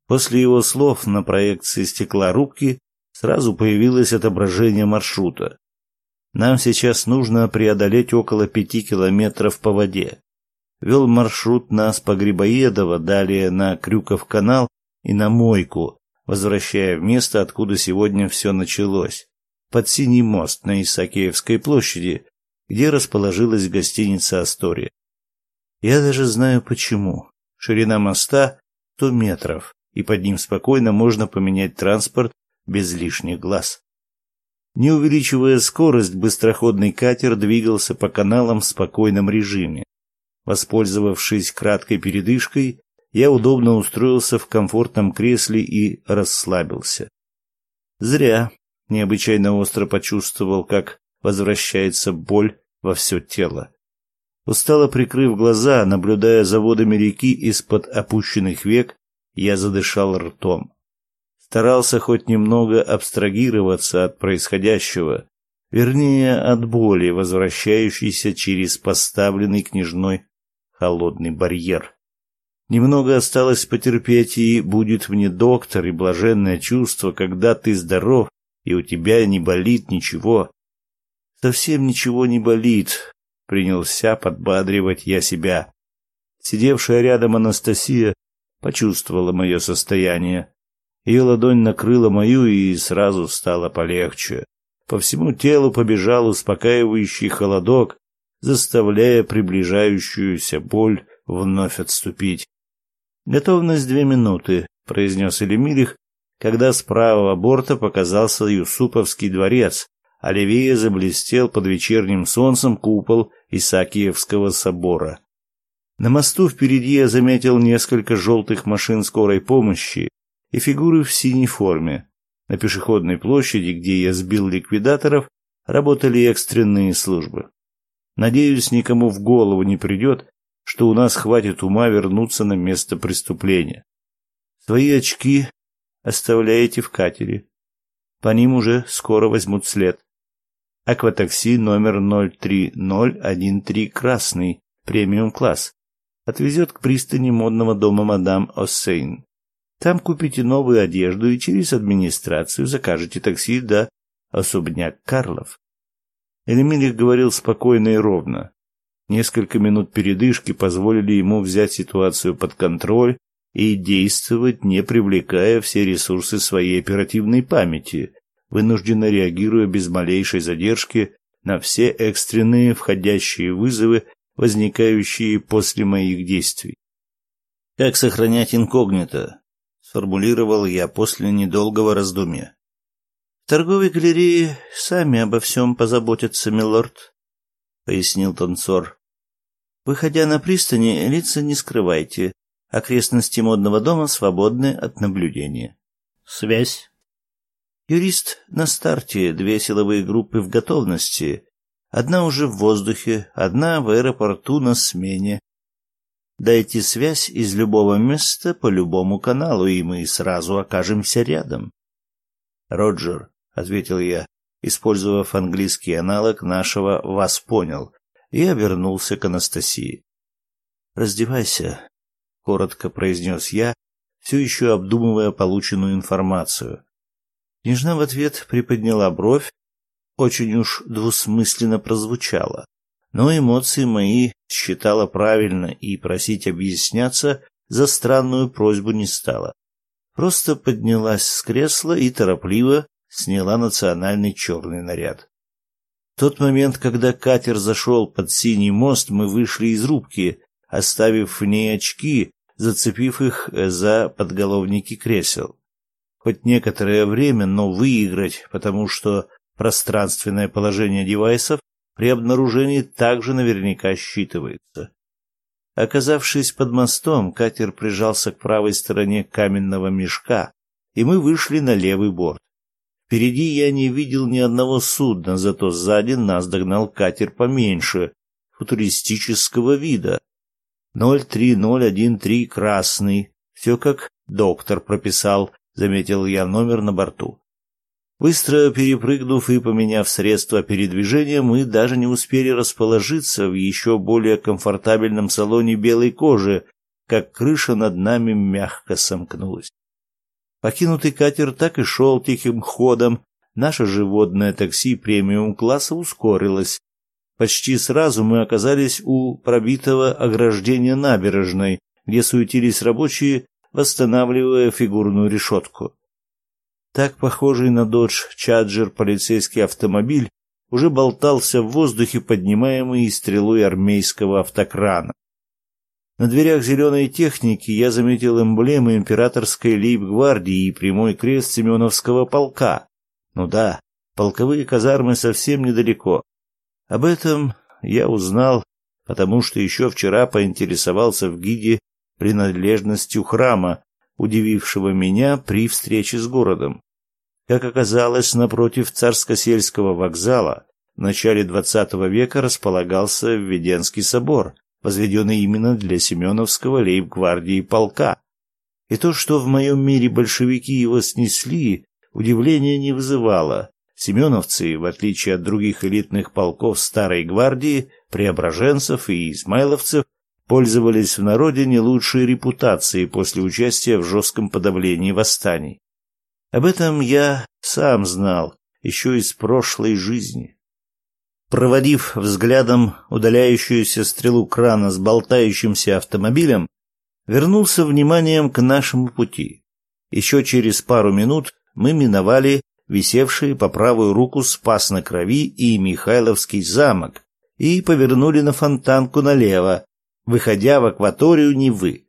После его слов на проекции стекла рубки сразу появилось отображение маршрута. Нам сейчас нужно преодолеть около пяти километров по воде. вел маршрут нас по Грибоедово, далее на Крюков канал и на Мойку, возвращая в место, откуда сегодня все началось, под Синий мост на Исаакиевской площади, где расположилась гостиница «Астория». Я даже знаю почему. Ширина моста 100 метров, и под ним спокойно можно поменять транспорт без лишних глаз. Не увеличивая скорость, быстроходный катер двигался по каналам в спокойном режиме. Воспользовавшись краткой передышкой, я удобно устроился в комфортном кресле и расслабился. Зря необычайно остро почувствовал, как возвращается боль во все тело. Устало прикрыв глаза, наблюдая за водами реки из-под опущенных век, я задышал ртом. Старался хоть немного абстрагироваться от происходящего, вернее, от боли, возвращающейся через поставленный княжной холодный барьер. Немного осталось потерпеть, и будет мне доктор и блаженное чувство, когда ты здоров, и у тебя не болит ничего. Совсем ничего не болит, принялся подбадривать я себя. Сидевшая рядом Анастасия почувствовала мое состояние. Ее ладонь накрыла мою, и сразу стало полегче. По всему телу побежал успокаивающий холодок, заставляя приближающуюся боль вновь отступить. «Готовность две минуты», — произнес Элемирих, когда с правого борта показался Юсуповский дворец, а левее заблестел под вечерним солнцем купол Исаакиевского собора. На мосту впереди я заметил несколько желтых машин скорой помощи и фигуры в синей форме. На пешеходной площади, где я сбил ликвидаторов, работали экстренные службы. Надеюсь, никому в голову не придет, что у нас хватит ума вернуться на место преступления. Свои очки оставляете в катере. По ним уже скоро возьмут след. Акватакси номер 03013 красный, премиум-класс. Отвезет к пристани модного дома мадам Оссейн. Там купите новую одежду и через администрацию закажете такси до особняк Карлов. Элемилих говорил спокойно и ровно. Несколько минут передышки позволили ему взять ситуацию под контроль и действовать, не привлекая все ресурсы своей оперативной памяти, вынужденно реагируя без малейшей задержки на все экстренные входящие вызовы, возникающие после моих действий. «Как сохранять инкогнито?» — сформулировал я после недолгого раздумья. «В торговой галерее сами обо всем позаботятся, милорд», — пояснил танцор. «Выходя на пристани, лица не скрывайте, Окрестности модного дома свободны от наблюдения. Связь. Юрист на старте, две силовые группы в готовности. Одна уже в воздухе, одна в аэропорту на смене. Дайте связь из любого места по любому каналу, и мы сразу окажемся рядом. Роджер, ответил я, использовав английский аналог нашего «вас понял», и обернулся к Анастасии. Раздевайся, — коротко произнес я, все еще обдумывая полученную информацию. Княжна в ответ приподняла бровь, очень уж двусмысленно прозвучало, но эмоции мои считала правильно и просить объясняться за странную просьбу не стала. Просто поднялась с кресла и торопливо сняла национальный черный наряд. В тот момент, когда катер зашел под синий мост, мы вышли из рубки, оставив в ней очки, зацепив их за подголовники кресел. Хоть некоторое время, но выиграть, потому что пространственное положение девайсов при обнаружении также наверняка считывается. Оказавшись под мостом, катер прижался к правой стороне каменного мешка, и мы вышли на левый борт. Впереди я не видел ни одного судна, зато сзади нас догнал катер поменьше, футуристического вида, 03013 красный. Все как доктор прописал, заметил я номер на борту. Быстро перепрыгнув и поменяв средства передвижения, мы даже не успели расположиться в еще более комфортабельном салоне белой кожи, как крыша над нами мягко сомкнулась. Покинутый катер так и шел тихим ходом, наше животное такси премиум-класса ускорилось. Почти сразу мы оказались у пробитого ограждения набережной, где суетились рабочие, восстанавливая фигурную решетку. Так похожий на Dodge Charger полицейский автомобиль уже болтался в воздухе, поднимаемый стрелой армейского автокрана. На дверях зеленой техники я заметил эмблемы императорской лейб-гвардии и прямой крест Семеновского полка. Ну да, полковые казармы совсем недалеко. Об этом я узнал, потому что еще вчера поинтересовался в гиде принадлежностью храма, удивившего меня при встрече с городом. Как оказалось, напротив царско-сельского вокзала в начале XX века располагался Введенский собор, возведенный именно для Семеновского лейб-гвардии полка. И то, что в моем мире большевики его снесли, удивления не вызывало. Семеновцы, в отличие от других элитных полков старой гвардии, преображенцев и измайловцев, пользовались в народе не лучшей репутацией после участия в жестком подавлении восстаний. Об этом я сам знал еще из прошлой жизни. Проводив взглядом удаляющуюся стрелу крана с болтающимся автомобилем, вернулся вниманием к нашему пути. Еще через пару минут мы миновали висевшие по правую руку Спас на Крови и Михайловский замок и повернули на фонтанку налево, выходя в акваторию Невы.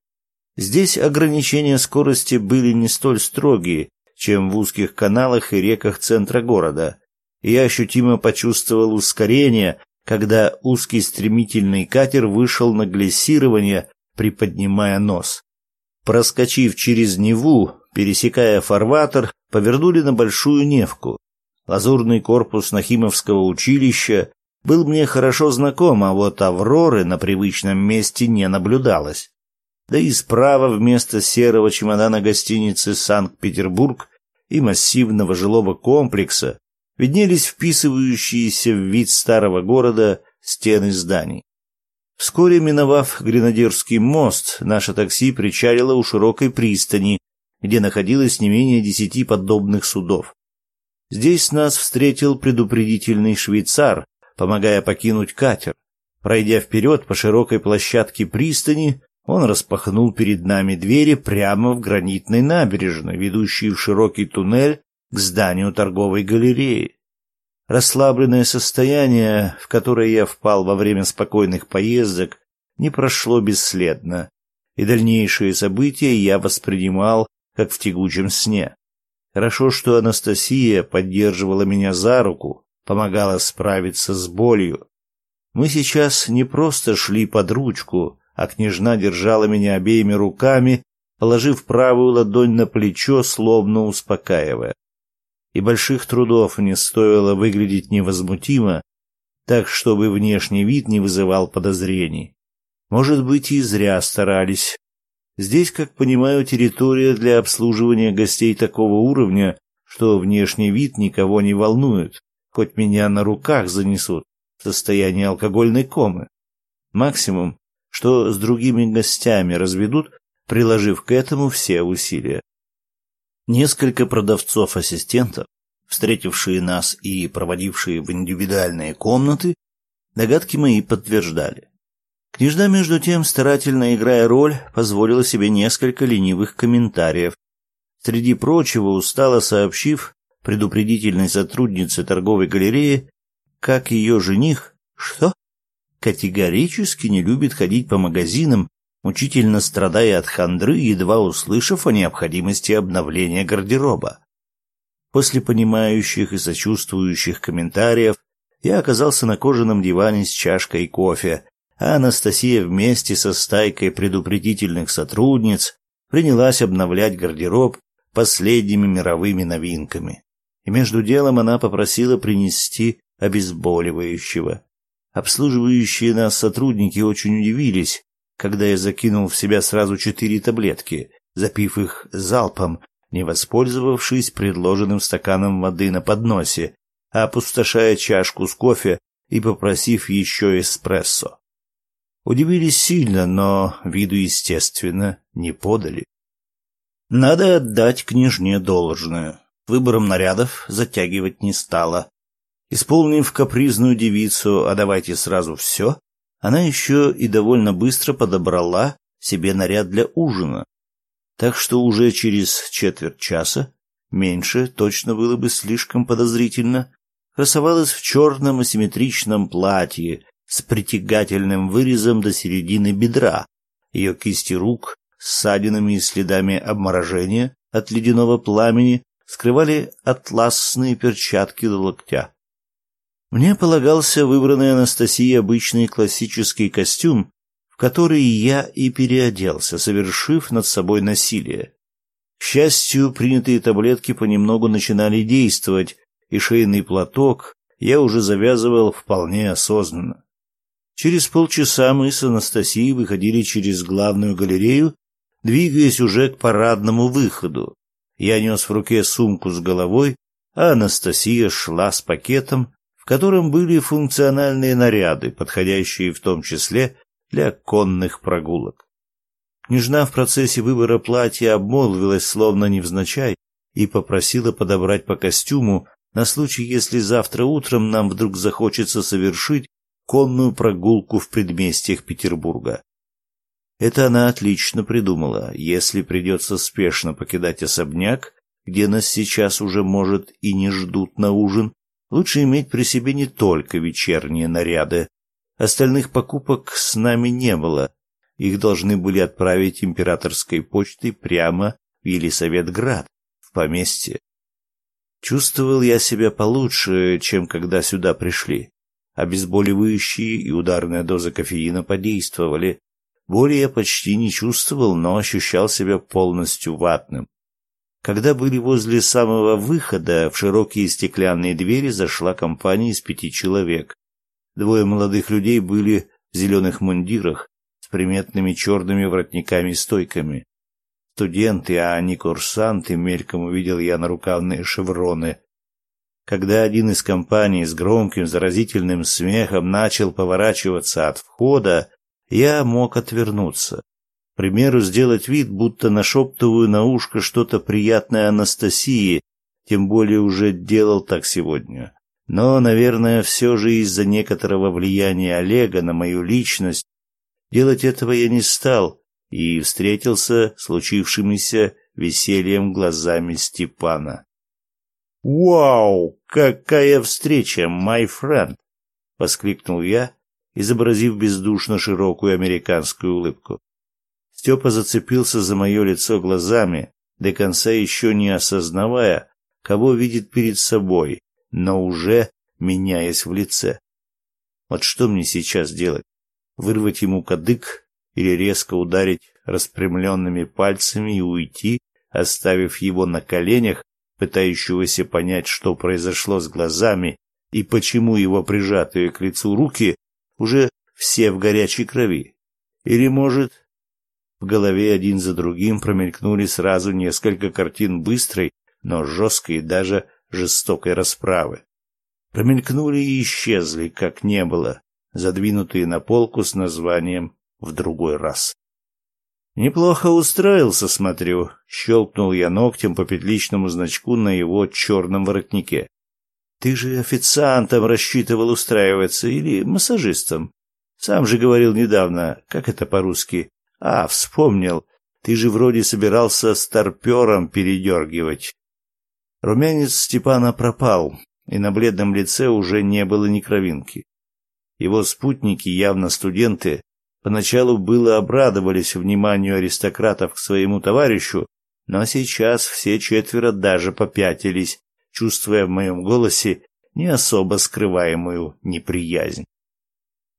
Здесь ограничения скорости были не столь строгие, чем в узких каналах и реках центра города, я ощутимо почувствовал ускорение, когда узкий стремительный катер вышел на глиссирование, приподнимая нос. Проскочив через Неву, пересекая фарватер, повернули на Большую Невку. Лазурный корпус Нахимовского училища был мне хорошо знаком, а вот Авроры на привычном месте не наблюдалось. Да и справа вместо серого чемодана гостиницы «Санкт-Петербург» и массивного жилого комплекса виднелись вписывающиеся в вид старого города стены зданий. Вскоре, миновав Гренадерский мост, наше такси причалило у широкой пристани, где находилось не менее десяти подобных судов. Здесь нас встретил предупредительный швейцар, помогая покинуть катер. Пройдя вперед по широкой площадке пристани, он распахнул перед нами двери прямо в гранитной набережной, ведущей в широкий туннель к зданию торговой галереи. Расслабленное состояние, в которое я впал во время спокойных поездок, не прошло бесследно, и дальнейшие события я воспринимал как в тягучем сне. Хорошо, что Анастасия поддерживала меня за руку, помогала справиться с болью. Мы сейчас не просто шли под ручку, а княжна держала меня обеими руками, положив правую ладонь на плечо, словно успокаивая и больших трудов не стоило выглядеть невозмутимо, так чтобы внешний вид не вызывал подозрений. Может быть, и зря старались. Здесь, как понимаю, территория для обслуживания гостей такого уровня, что внешний вид никого не волнует, хоть меня на руках занесут в состоянии алкогольной комы. Максимум, что с другими гостями разведут, приложив к этому все усилия. Несколько продавцов-ассистентов, встретившие нас и проводившие в индивидуальные комнаты, догадки мои подтверждали. Княжна, между тем, старательно играя роль, позволила себе несколько ленивых комментариев, среди прочего устало сообщив предупредительной сотруднице торговой галереи, как ее жених, что категорически не любит ходить по магазинам мучительно страдая от хандры, едва услышав о необходимости обновления гардероба. После понимающих и сочувствующих комментариев я оказался на кожаном диване с чашкой кофе, а Анастасия вместе со стайкой предупредительных сотрудниц принялась обновлять гардероб последними мировыми новинками. Между делом она попросила принести обезболивающего. Обслуживающие нас сотрудники очень удивились, когда я закинул в себя сразу четыре таблетки, запив их залпом, не воспользовавшись предложенным стаканом воды на подносе, а опустошая чашку с кофе и попросив еще эспрессо. Удивились сильно, но виду, естественно, не подали. Надо отдать княжне должное. Выбором нарядов затягивать не стала. Исполнив капризную девицу «а давайте сразу все», она еще и довольно быстро подобрала себе наряд для ужина. Так что уже через четверть часа, меньше точно было бы слишком подозрительно, красовалась в черном асимметричном платье с притягательным вырезом до середины бедра. Ее кисти рук с ссадинами и следами обморожения от ледяного пламени скрывали атласные перчатки до локтя. Мне полагался выбранный Анастасией обычный классический костюм, в который я и переоделся, совершив над собой насилие. К счастью, принятые таблетки понемногу начинали действовать, и шейный платок я уже завязывал вполне осознанно. Через полчаса мы с Анастасией выходили через главную галерею, двигаясь уже к парадному выходу. Я нес в руке сумку с головой, а Анастасия шла с пакетом, в котором были функциональные наряды, подходящие в том числе для конных прогулок. Княжна в процессе выбора платья обмолвилась словно невзначай и попросила подобрать по костюму на случай, если завтра утром нам вдруг захочется совершить конную прогулку в предместьях Петербурга. Это она отлично придумала. Если придется спешно покидать особняк, где нас сейчас уже, может, и не ждут на ужин, Лучше иметь при себе не только вечерние наряды. Остальных покупок с нами не было. Их должны были отправить императорской почтой прямо в Елисаветград, в поместье. Чувствовал я себя получше, чем когда сюда пришли. Обезболивающие и ударная доза кофеина подействовали. Боли я почти не чувствовал, но ощущал себя полностью ватным. Когда были возле самого выхода, в широкие стеклянные двери зашла компания из пяти человек. Двое молодых людей были в зеленых мундирах с приметными черными воротниками-стойками. Студенты, а не курсанты, мельком увидел я нарукавные шевроны. Когда один из компаний с громким заразительным смехом начал поворачиваться от входа, я мог отвернуться примеру, сделать вид, будто нашептываю на ушко что-то приятное Анастасии, тем более уже делал так сегодня. Но, наверное, все же из-за некоторого влияния Олега на мою личность делать этого я не стал и встретился случившимися весельем глазами Степана. «Вау! Какая встреча, май френд!» — воскликнул я, изобразив бездушно широкую американскую улыбку. Степа зацепился за мое лицо глазами, до конца еще не осознавая, кого видит перед собой, но уже меняясь в лице. Вот что мне сейчас делать? Вырвать ему кадык или резко ударить распрямленными пальцами и уйти, оставив его на коленях, пытающегося понять, что произошло с глазами и почему его прижатые к лицу руки уже все в горячей крови? Или, может, в голове один за другим промелькнули сразу несколько картин быстрой, но жесткой и даже жестокой расправы. Промелькнули и исчезли, как не было, задвинутые на полку с названием «В другой раз». «Неплохо устроился, смотрю», — щелкнул я ногтем по петличному значку на его черном воротнике. «Ты же официантом рассчитывал устраиваться или массажистом? Сам же говорил недавно, как это по-русски, а, вспомнил. Ты же вроде собирался старпером передергивать. Румянец Степана пропал, и на бледном лице уже не было ни кровинки. Его спутники, явно студенты, поначалу было обрадовались вниманию аристократов к своему товарищу, но сейчас все четверо даже попятились, чувствуя в моем голосе не особо скрываемую неприязнь.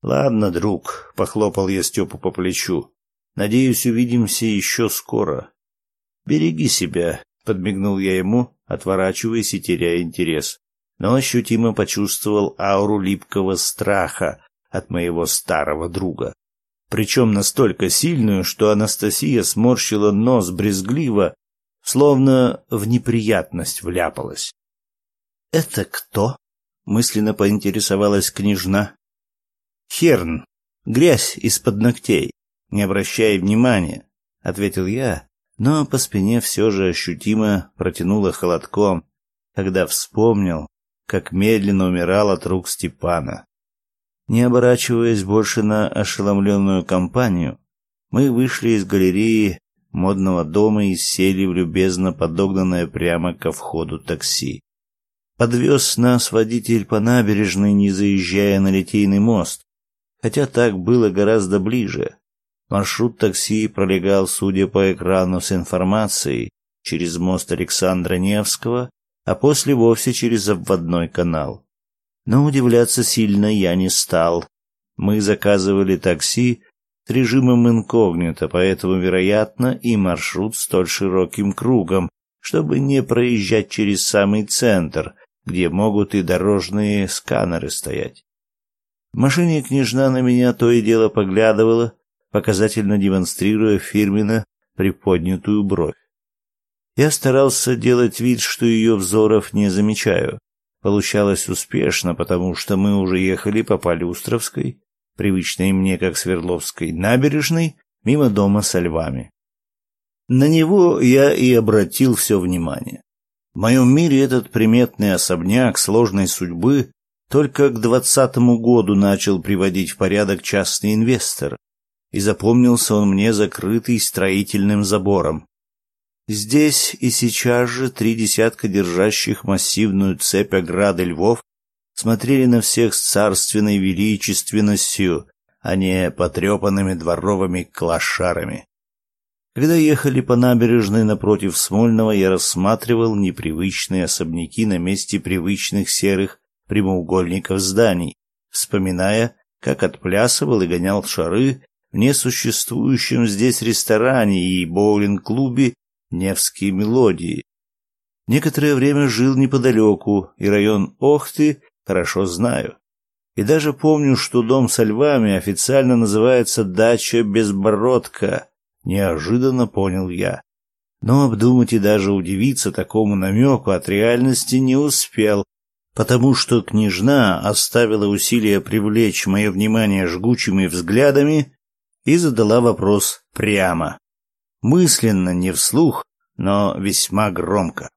«Ладно, друг», — похлопал я Степу по плечу, Надеюсь, увидимся еще скоро. Береги себя, подмигнул я ему, отворачиваясь и теряя интерес. Но ощутимо почувствовал ауру липкого страха от моего старого друга. Причем настолько сильную, что Анастасия сморщила нос брезгливо, словно в неприятность вляпалась. «Это кто?» — мысленно поинтересовалась княжна. «Херн. Грязь из-под ногтей. Не обращай внимания, ответил я, но по спине все же ощутимо протянуло холодком, когда вспомнил, как медленно умирал от рук Степана. Не оборачиваясь больше на ошеломленную компанию, мы вышли из галереи модного дома и сели в любезно подогнанное прямо ко входу такси. Подвез нас водитель по набережной, не заезжая на Литейный мост, хотя так было гораздо ближе. Маршрут такси пролегал, судя по экрану с информацией, через мост Александра Невского, а после вовсе через обводной канал. Но удивляться сильно я не стал. Мы заказывали такси с режимом инкогнито, поэтому, вероятно, и маршрут столь широким кругом, чтобы не проезжать через самый центр, где могут и дорожные сканеры стоять. В машине княжна на меня то и дело поглядывала, показательно демонстрируя фирменно приподнятую бровь. Я старался делать вид, что ее взоров не замечаю. Получалось успешно, потому что мы уже ехали по Полюстровской, привычной мне как Свердловской, набережной, мимо дома со львами. На него я и обратил все внимание. В моем мире этот приметный особняк сложной судьбы только к двадцатому году начал приводить в порядок частный инвестор, и запомнился он мне закрытый строительным забором. Здесь и сейчас же три десятка держащих массивную цепь ограды львов смотрели на всех с царственной величественностью, а не потрепанными дворовыми клошарами. Когда ехали по набережной напротив Смольного, я рассматривал непривычные особняки на месте привычных серых прямоугольников зданий, вспоминая, как отплясывал и гонял шары в несуществующем здесь ресторане и боулинг-клубе «Невские мелодии». Некоторое время жил неподалеку, и район Охты хорошо знаю. И даже помню, что дом со львами официально называется «Дача Безбородка», Неожиданно понял я. Но обдумать и даже удивиться такому намеку от реальности не успел, потому что княжна оставила усилия привлечь мое внимание жгучими взглядами и задала вопрос прямо. Мысленно, не вслух, но весьма громко.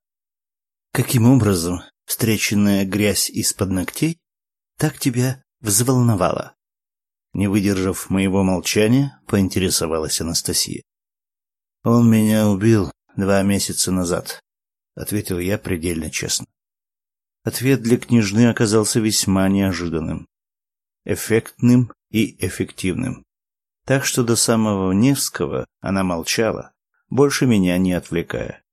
«Каким образом встреченная грязь из-под ногтей так тебя взволновала?» Не выдержав моего молчания, поинтересовалась Анастасия. «Он меня убил два месяца назад», — ответил я предельно честно. Ответ для княжны оказался весьма неожиданным, эффектным и эффективным. Так что до самого Невского она молчала, больше меня не отвлекая.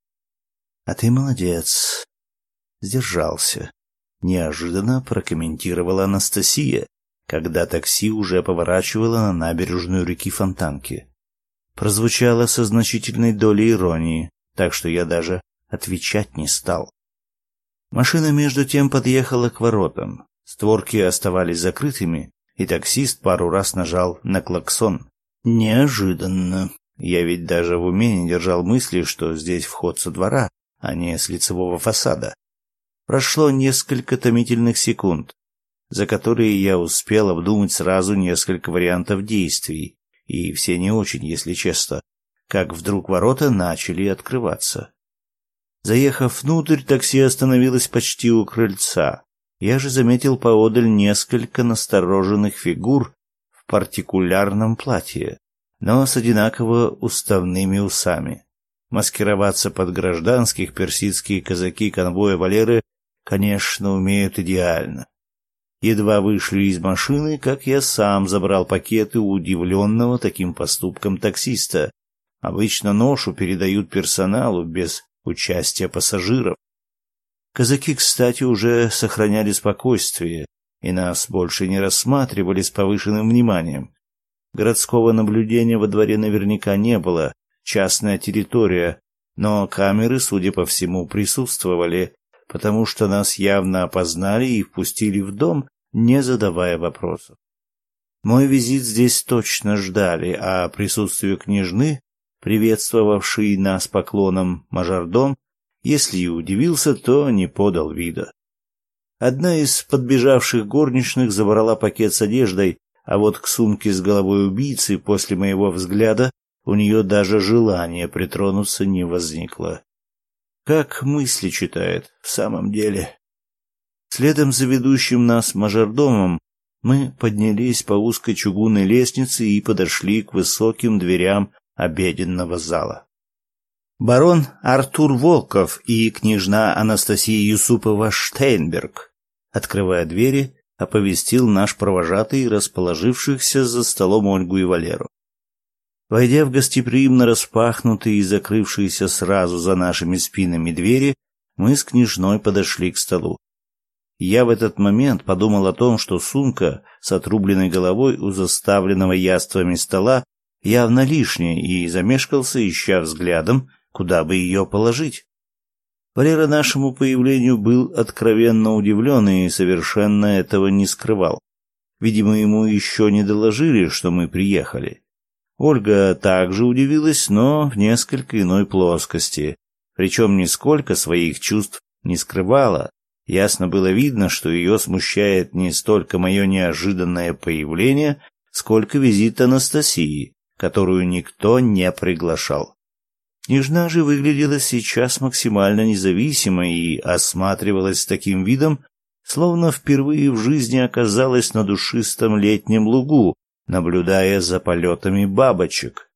«А ты молодец», — сдержался. Неожиданно прокомментировала Анастасия, когда такси уже поворачивало на набережную реки Фонтанки. Прозвучало со значительной долей иронии, так что я даже отвечать не стал. Машина между тем подъехала к воротам. Створки оставались закрытыми, и таксист пару раз нажал на клаксон. Неожиданно. Я ведь даже в уме не держал мысли, что здесь вход со двора, а не с лицевого фасада. Прошло несколько томительных секунд за которые я успел обдумать сразу несколько вариантов действий, и все не очень, если честно, как вдруг ворота начали открываться. Заехав внутрь, такси остановилось почти у крыльца. Я же заметил поодаль несколько настороженных фигур в партикулярном платье, но с одинаково уставными усами. Маскироваться под гражданских персидские казаки конвоя Валеры, конечно, умеют идеально. Едва вышли из машины, как я сам забрал пакеты у удивленного таким поступком таксиста. Обычно ношу передают персоналу без участия пассажиров. Казаки, кстати, уже сохраняли спокойствие и нас больше не рассматривали с повышенным вниманием. Городского наблюдения во дворе наверняка не было, частная территория, но камеры, судя по всему, присутствовали, потому что нас явно опознали и впустили в дом, не задавая вопросов. Мой визит здесь точно ждали, а присутствие княжны, приветствовавшей нас поклоном мажордом, если и удивился, то не подал вида. Одна из подбежавших горничных забрала пакет с одеждой, а вот к сумке с головой убийцы после моего взгляда у нее даже желания притронуться не возникло. Как мысли читает в самом деле. Следом за ведущим нас мажордомом мы поднялись по узкой чугунной лестнице и подошли к высоким дверям обеденного зала. Барон Артур Волков и княжна Анастасия Юсупова Штейнберг, открывая двери, оповестил наш провожатый расположившихся за столом Ольгу и Валеру. Войдя в гостеприимно распахнутые и закрывшиеся сразу за нашими спинами двери, мы с княжной подошли к столу. Я в этот момент подумал о том, что сумка с отрубленной головой у заставленного яствами стола явно лишняя, и замешкался, ища взглядом, куда бы ее положить. Валера нашему появлению был откровенно удивлен и совершенно этого не скрывал. Видимо, ему еще не доложили, что мы приехали. Ольга также удивилась, но в несколько иной плоскости, причем нисколько своих чувств не скрывала. Ясно было видно, что ее смущает не столько мое неожиданное появление, сколько визит Анастасии, которую никто не приглашал. Княжна же выглядела сейчас максимально независимо и осматривалась с таким видом, словно впервые в жизни оказалась на душистом летнем лугу, наблюдая за полетами бабочек.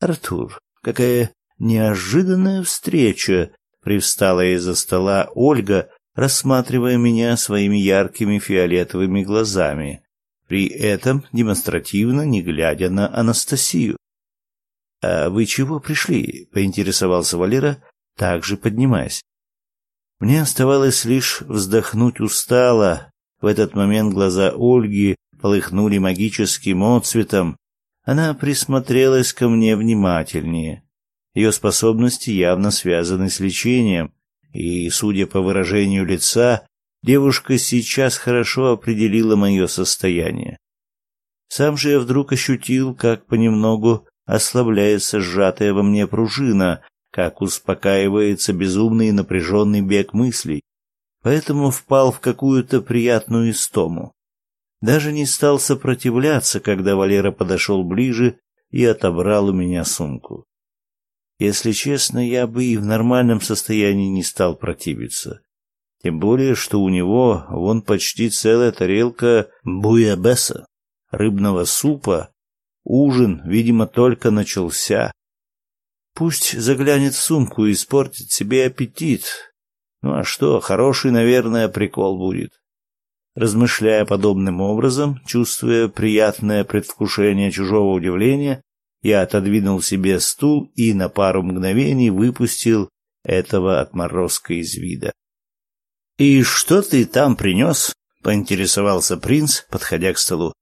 «Артур, какая неожиданная встреча!» — привстала из-за стола Ольга, рассматривая меня своими яркими фиолетовыми глазами, при этом демонстративно не глядя на Анастасию. «А вы чего пришли?» — поинтересовался Валера, также поднимаясь. Мне оставалось лишь вздохнуть устало. В этот момент глаза Ольги полыхнули магическим отцветом. Она присмотрелась ко мне внимательнее. Ее способности явно связаны с лечением, и, судя по выражению лица, девушка сейчас хорошо определила мое состояние. Сам же я вдруг ощутил, как понемногу ослабляется сжатая во мне пружина, как успокаивается безумный и напряженный бег мыслей, поэтому впал в какую-то приятную истому. Даже не стал сопротивляться, когда Валера подошел ближе и отобрал у меня сумку. Если честно, я бы и в нормальном состоянии не стал противиться. Тем более, что у него вон почти целая тарелка буябеса, рыбного супа. Ужин, видимо, только начался. Пусть заглянет в сумку и испортит себе аппетит. Ну а что, хороший, наверное, прикол будет. Размышляя подобным образом, чувствуя приятное предвкушение чужого удивления, я отодвинул себе стул и на пару мгновений выпустил этого отморозка из вида. «И что ты там принес?» — поинтересовался принц, подходя к столу.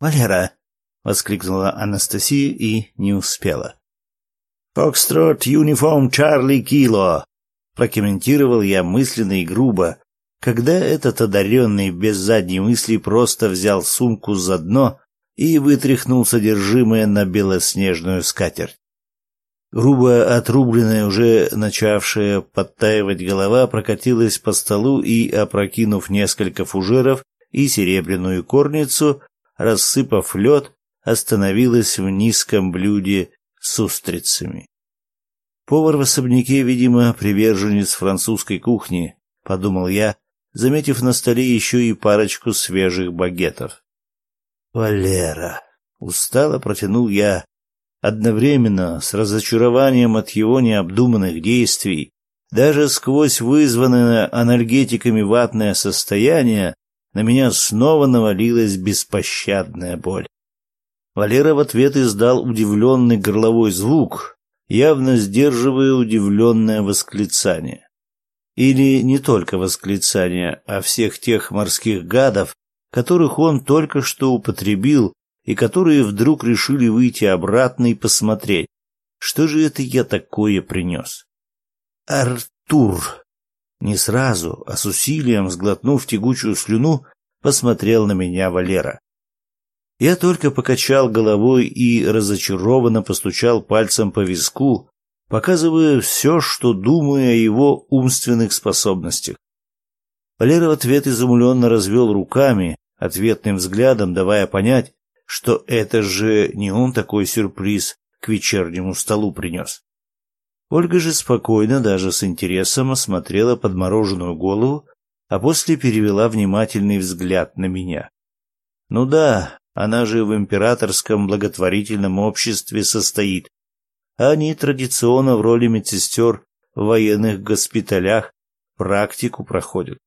«Валера!» — воскликнула Анастасия и не успела. «Фокстрот Юниформ Чарли Кило!» — прокомментировал я мысленно и грубо, когда этот одаренный без задней мысли просто взял сумку за дно и вытряхнул содержимое на белоснежную скатерть. Грубо отрубленная, уже начавшая подтаивать голова, прокатилась по столу и, опрокинув несколько фужеров и серебряную корницу, рассыпав лед, остановилась в низком блюде с устрицами. Повар в особняке, видимо, приверженец французской кухни, подумал я, заметив на столе еще и парочку свежих багетов. Валера. Устало протянул я, одновременно с разочарованием от его необдуманных действий, даже сквозь вызванное анальгетиками ватное состояние, на меня снова навалилась беспощадная боль. Валера в ответ издал удивленный горловой звук, явно сдерживая удивленное восклицание. Или не только восклицание, а всех тех морских гадов, которых он только что употребил и которые вдруг решили выйти обратно и посмотреть, что же это я такое принес. Артур, не сразу, а с усилием сглотнув тягучую слюну, посмотрел на меня Валера. Я только покачал головой и разочарованно постучал пальцем по виску, показывая все, что думаю о его умственных способностях. Валера в ответ изумленно развел руками, ответным взглядом давая понять, что это же не он такой сюрприз к вечернему столу принес. Ольга же спокойно, даже с интересом осмотрела подмороженную голову, а после перевела внимательный взгляд на меня. Ну да, она же в императорском благотворительном обществе состоит. А они традиционно в роли медсестер в военных госпиталях практику проходят.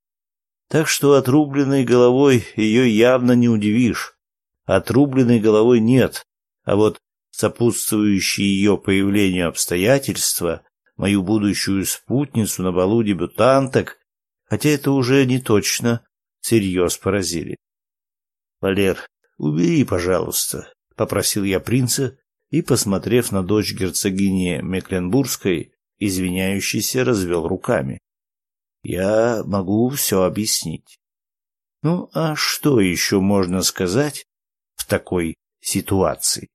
Так что отрубленной головой ее явно не удивишь. Отрубленной головой нет, а вот сопутствующие ее появлению обстоятельства, мою будущую спутницу на балу дебютанток, хотя это уже не точно, всерьез поразили. «Валер, убери, пожалуйста», — попросил я принца и, посмотрев на дочь герцогини Мекленбургской, извиняющийся развел руками. «Я могу все объяснить». Ну, а что еще можно сказать в такой ситуации?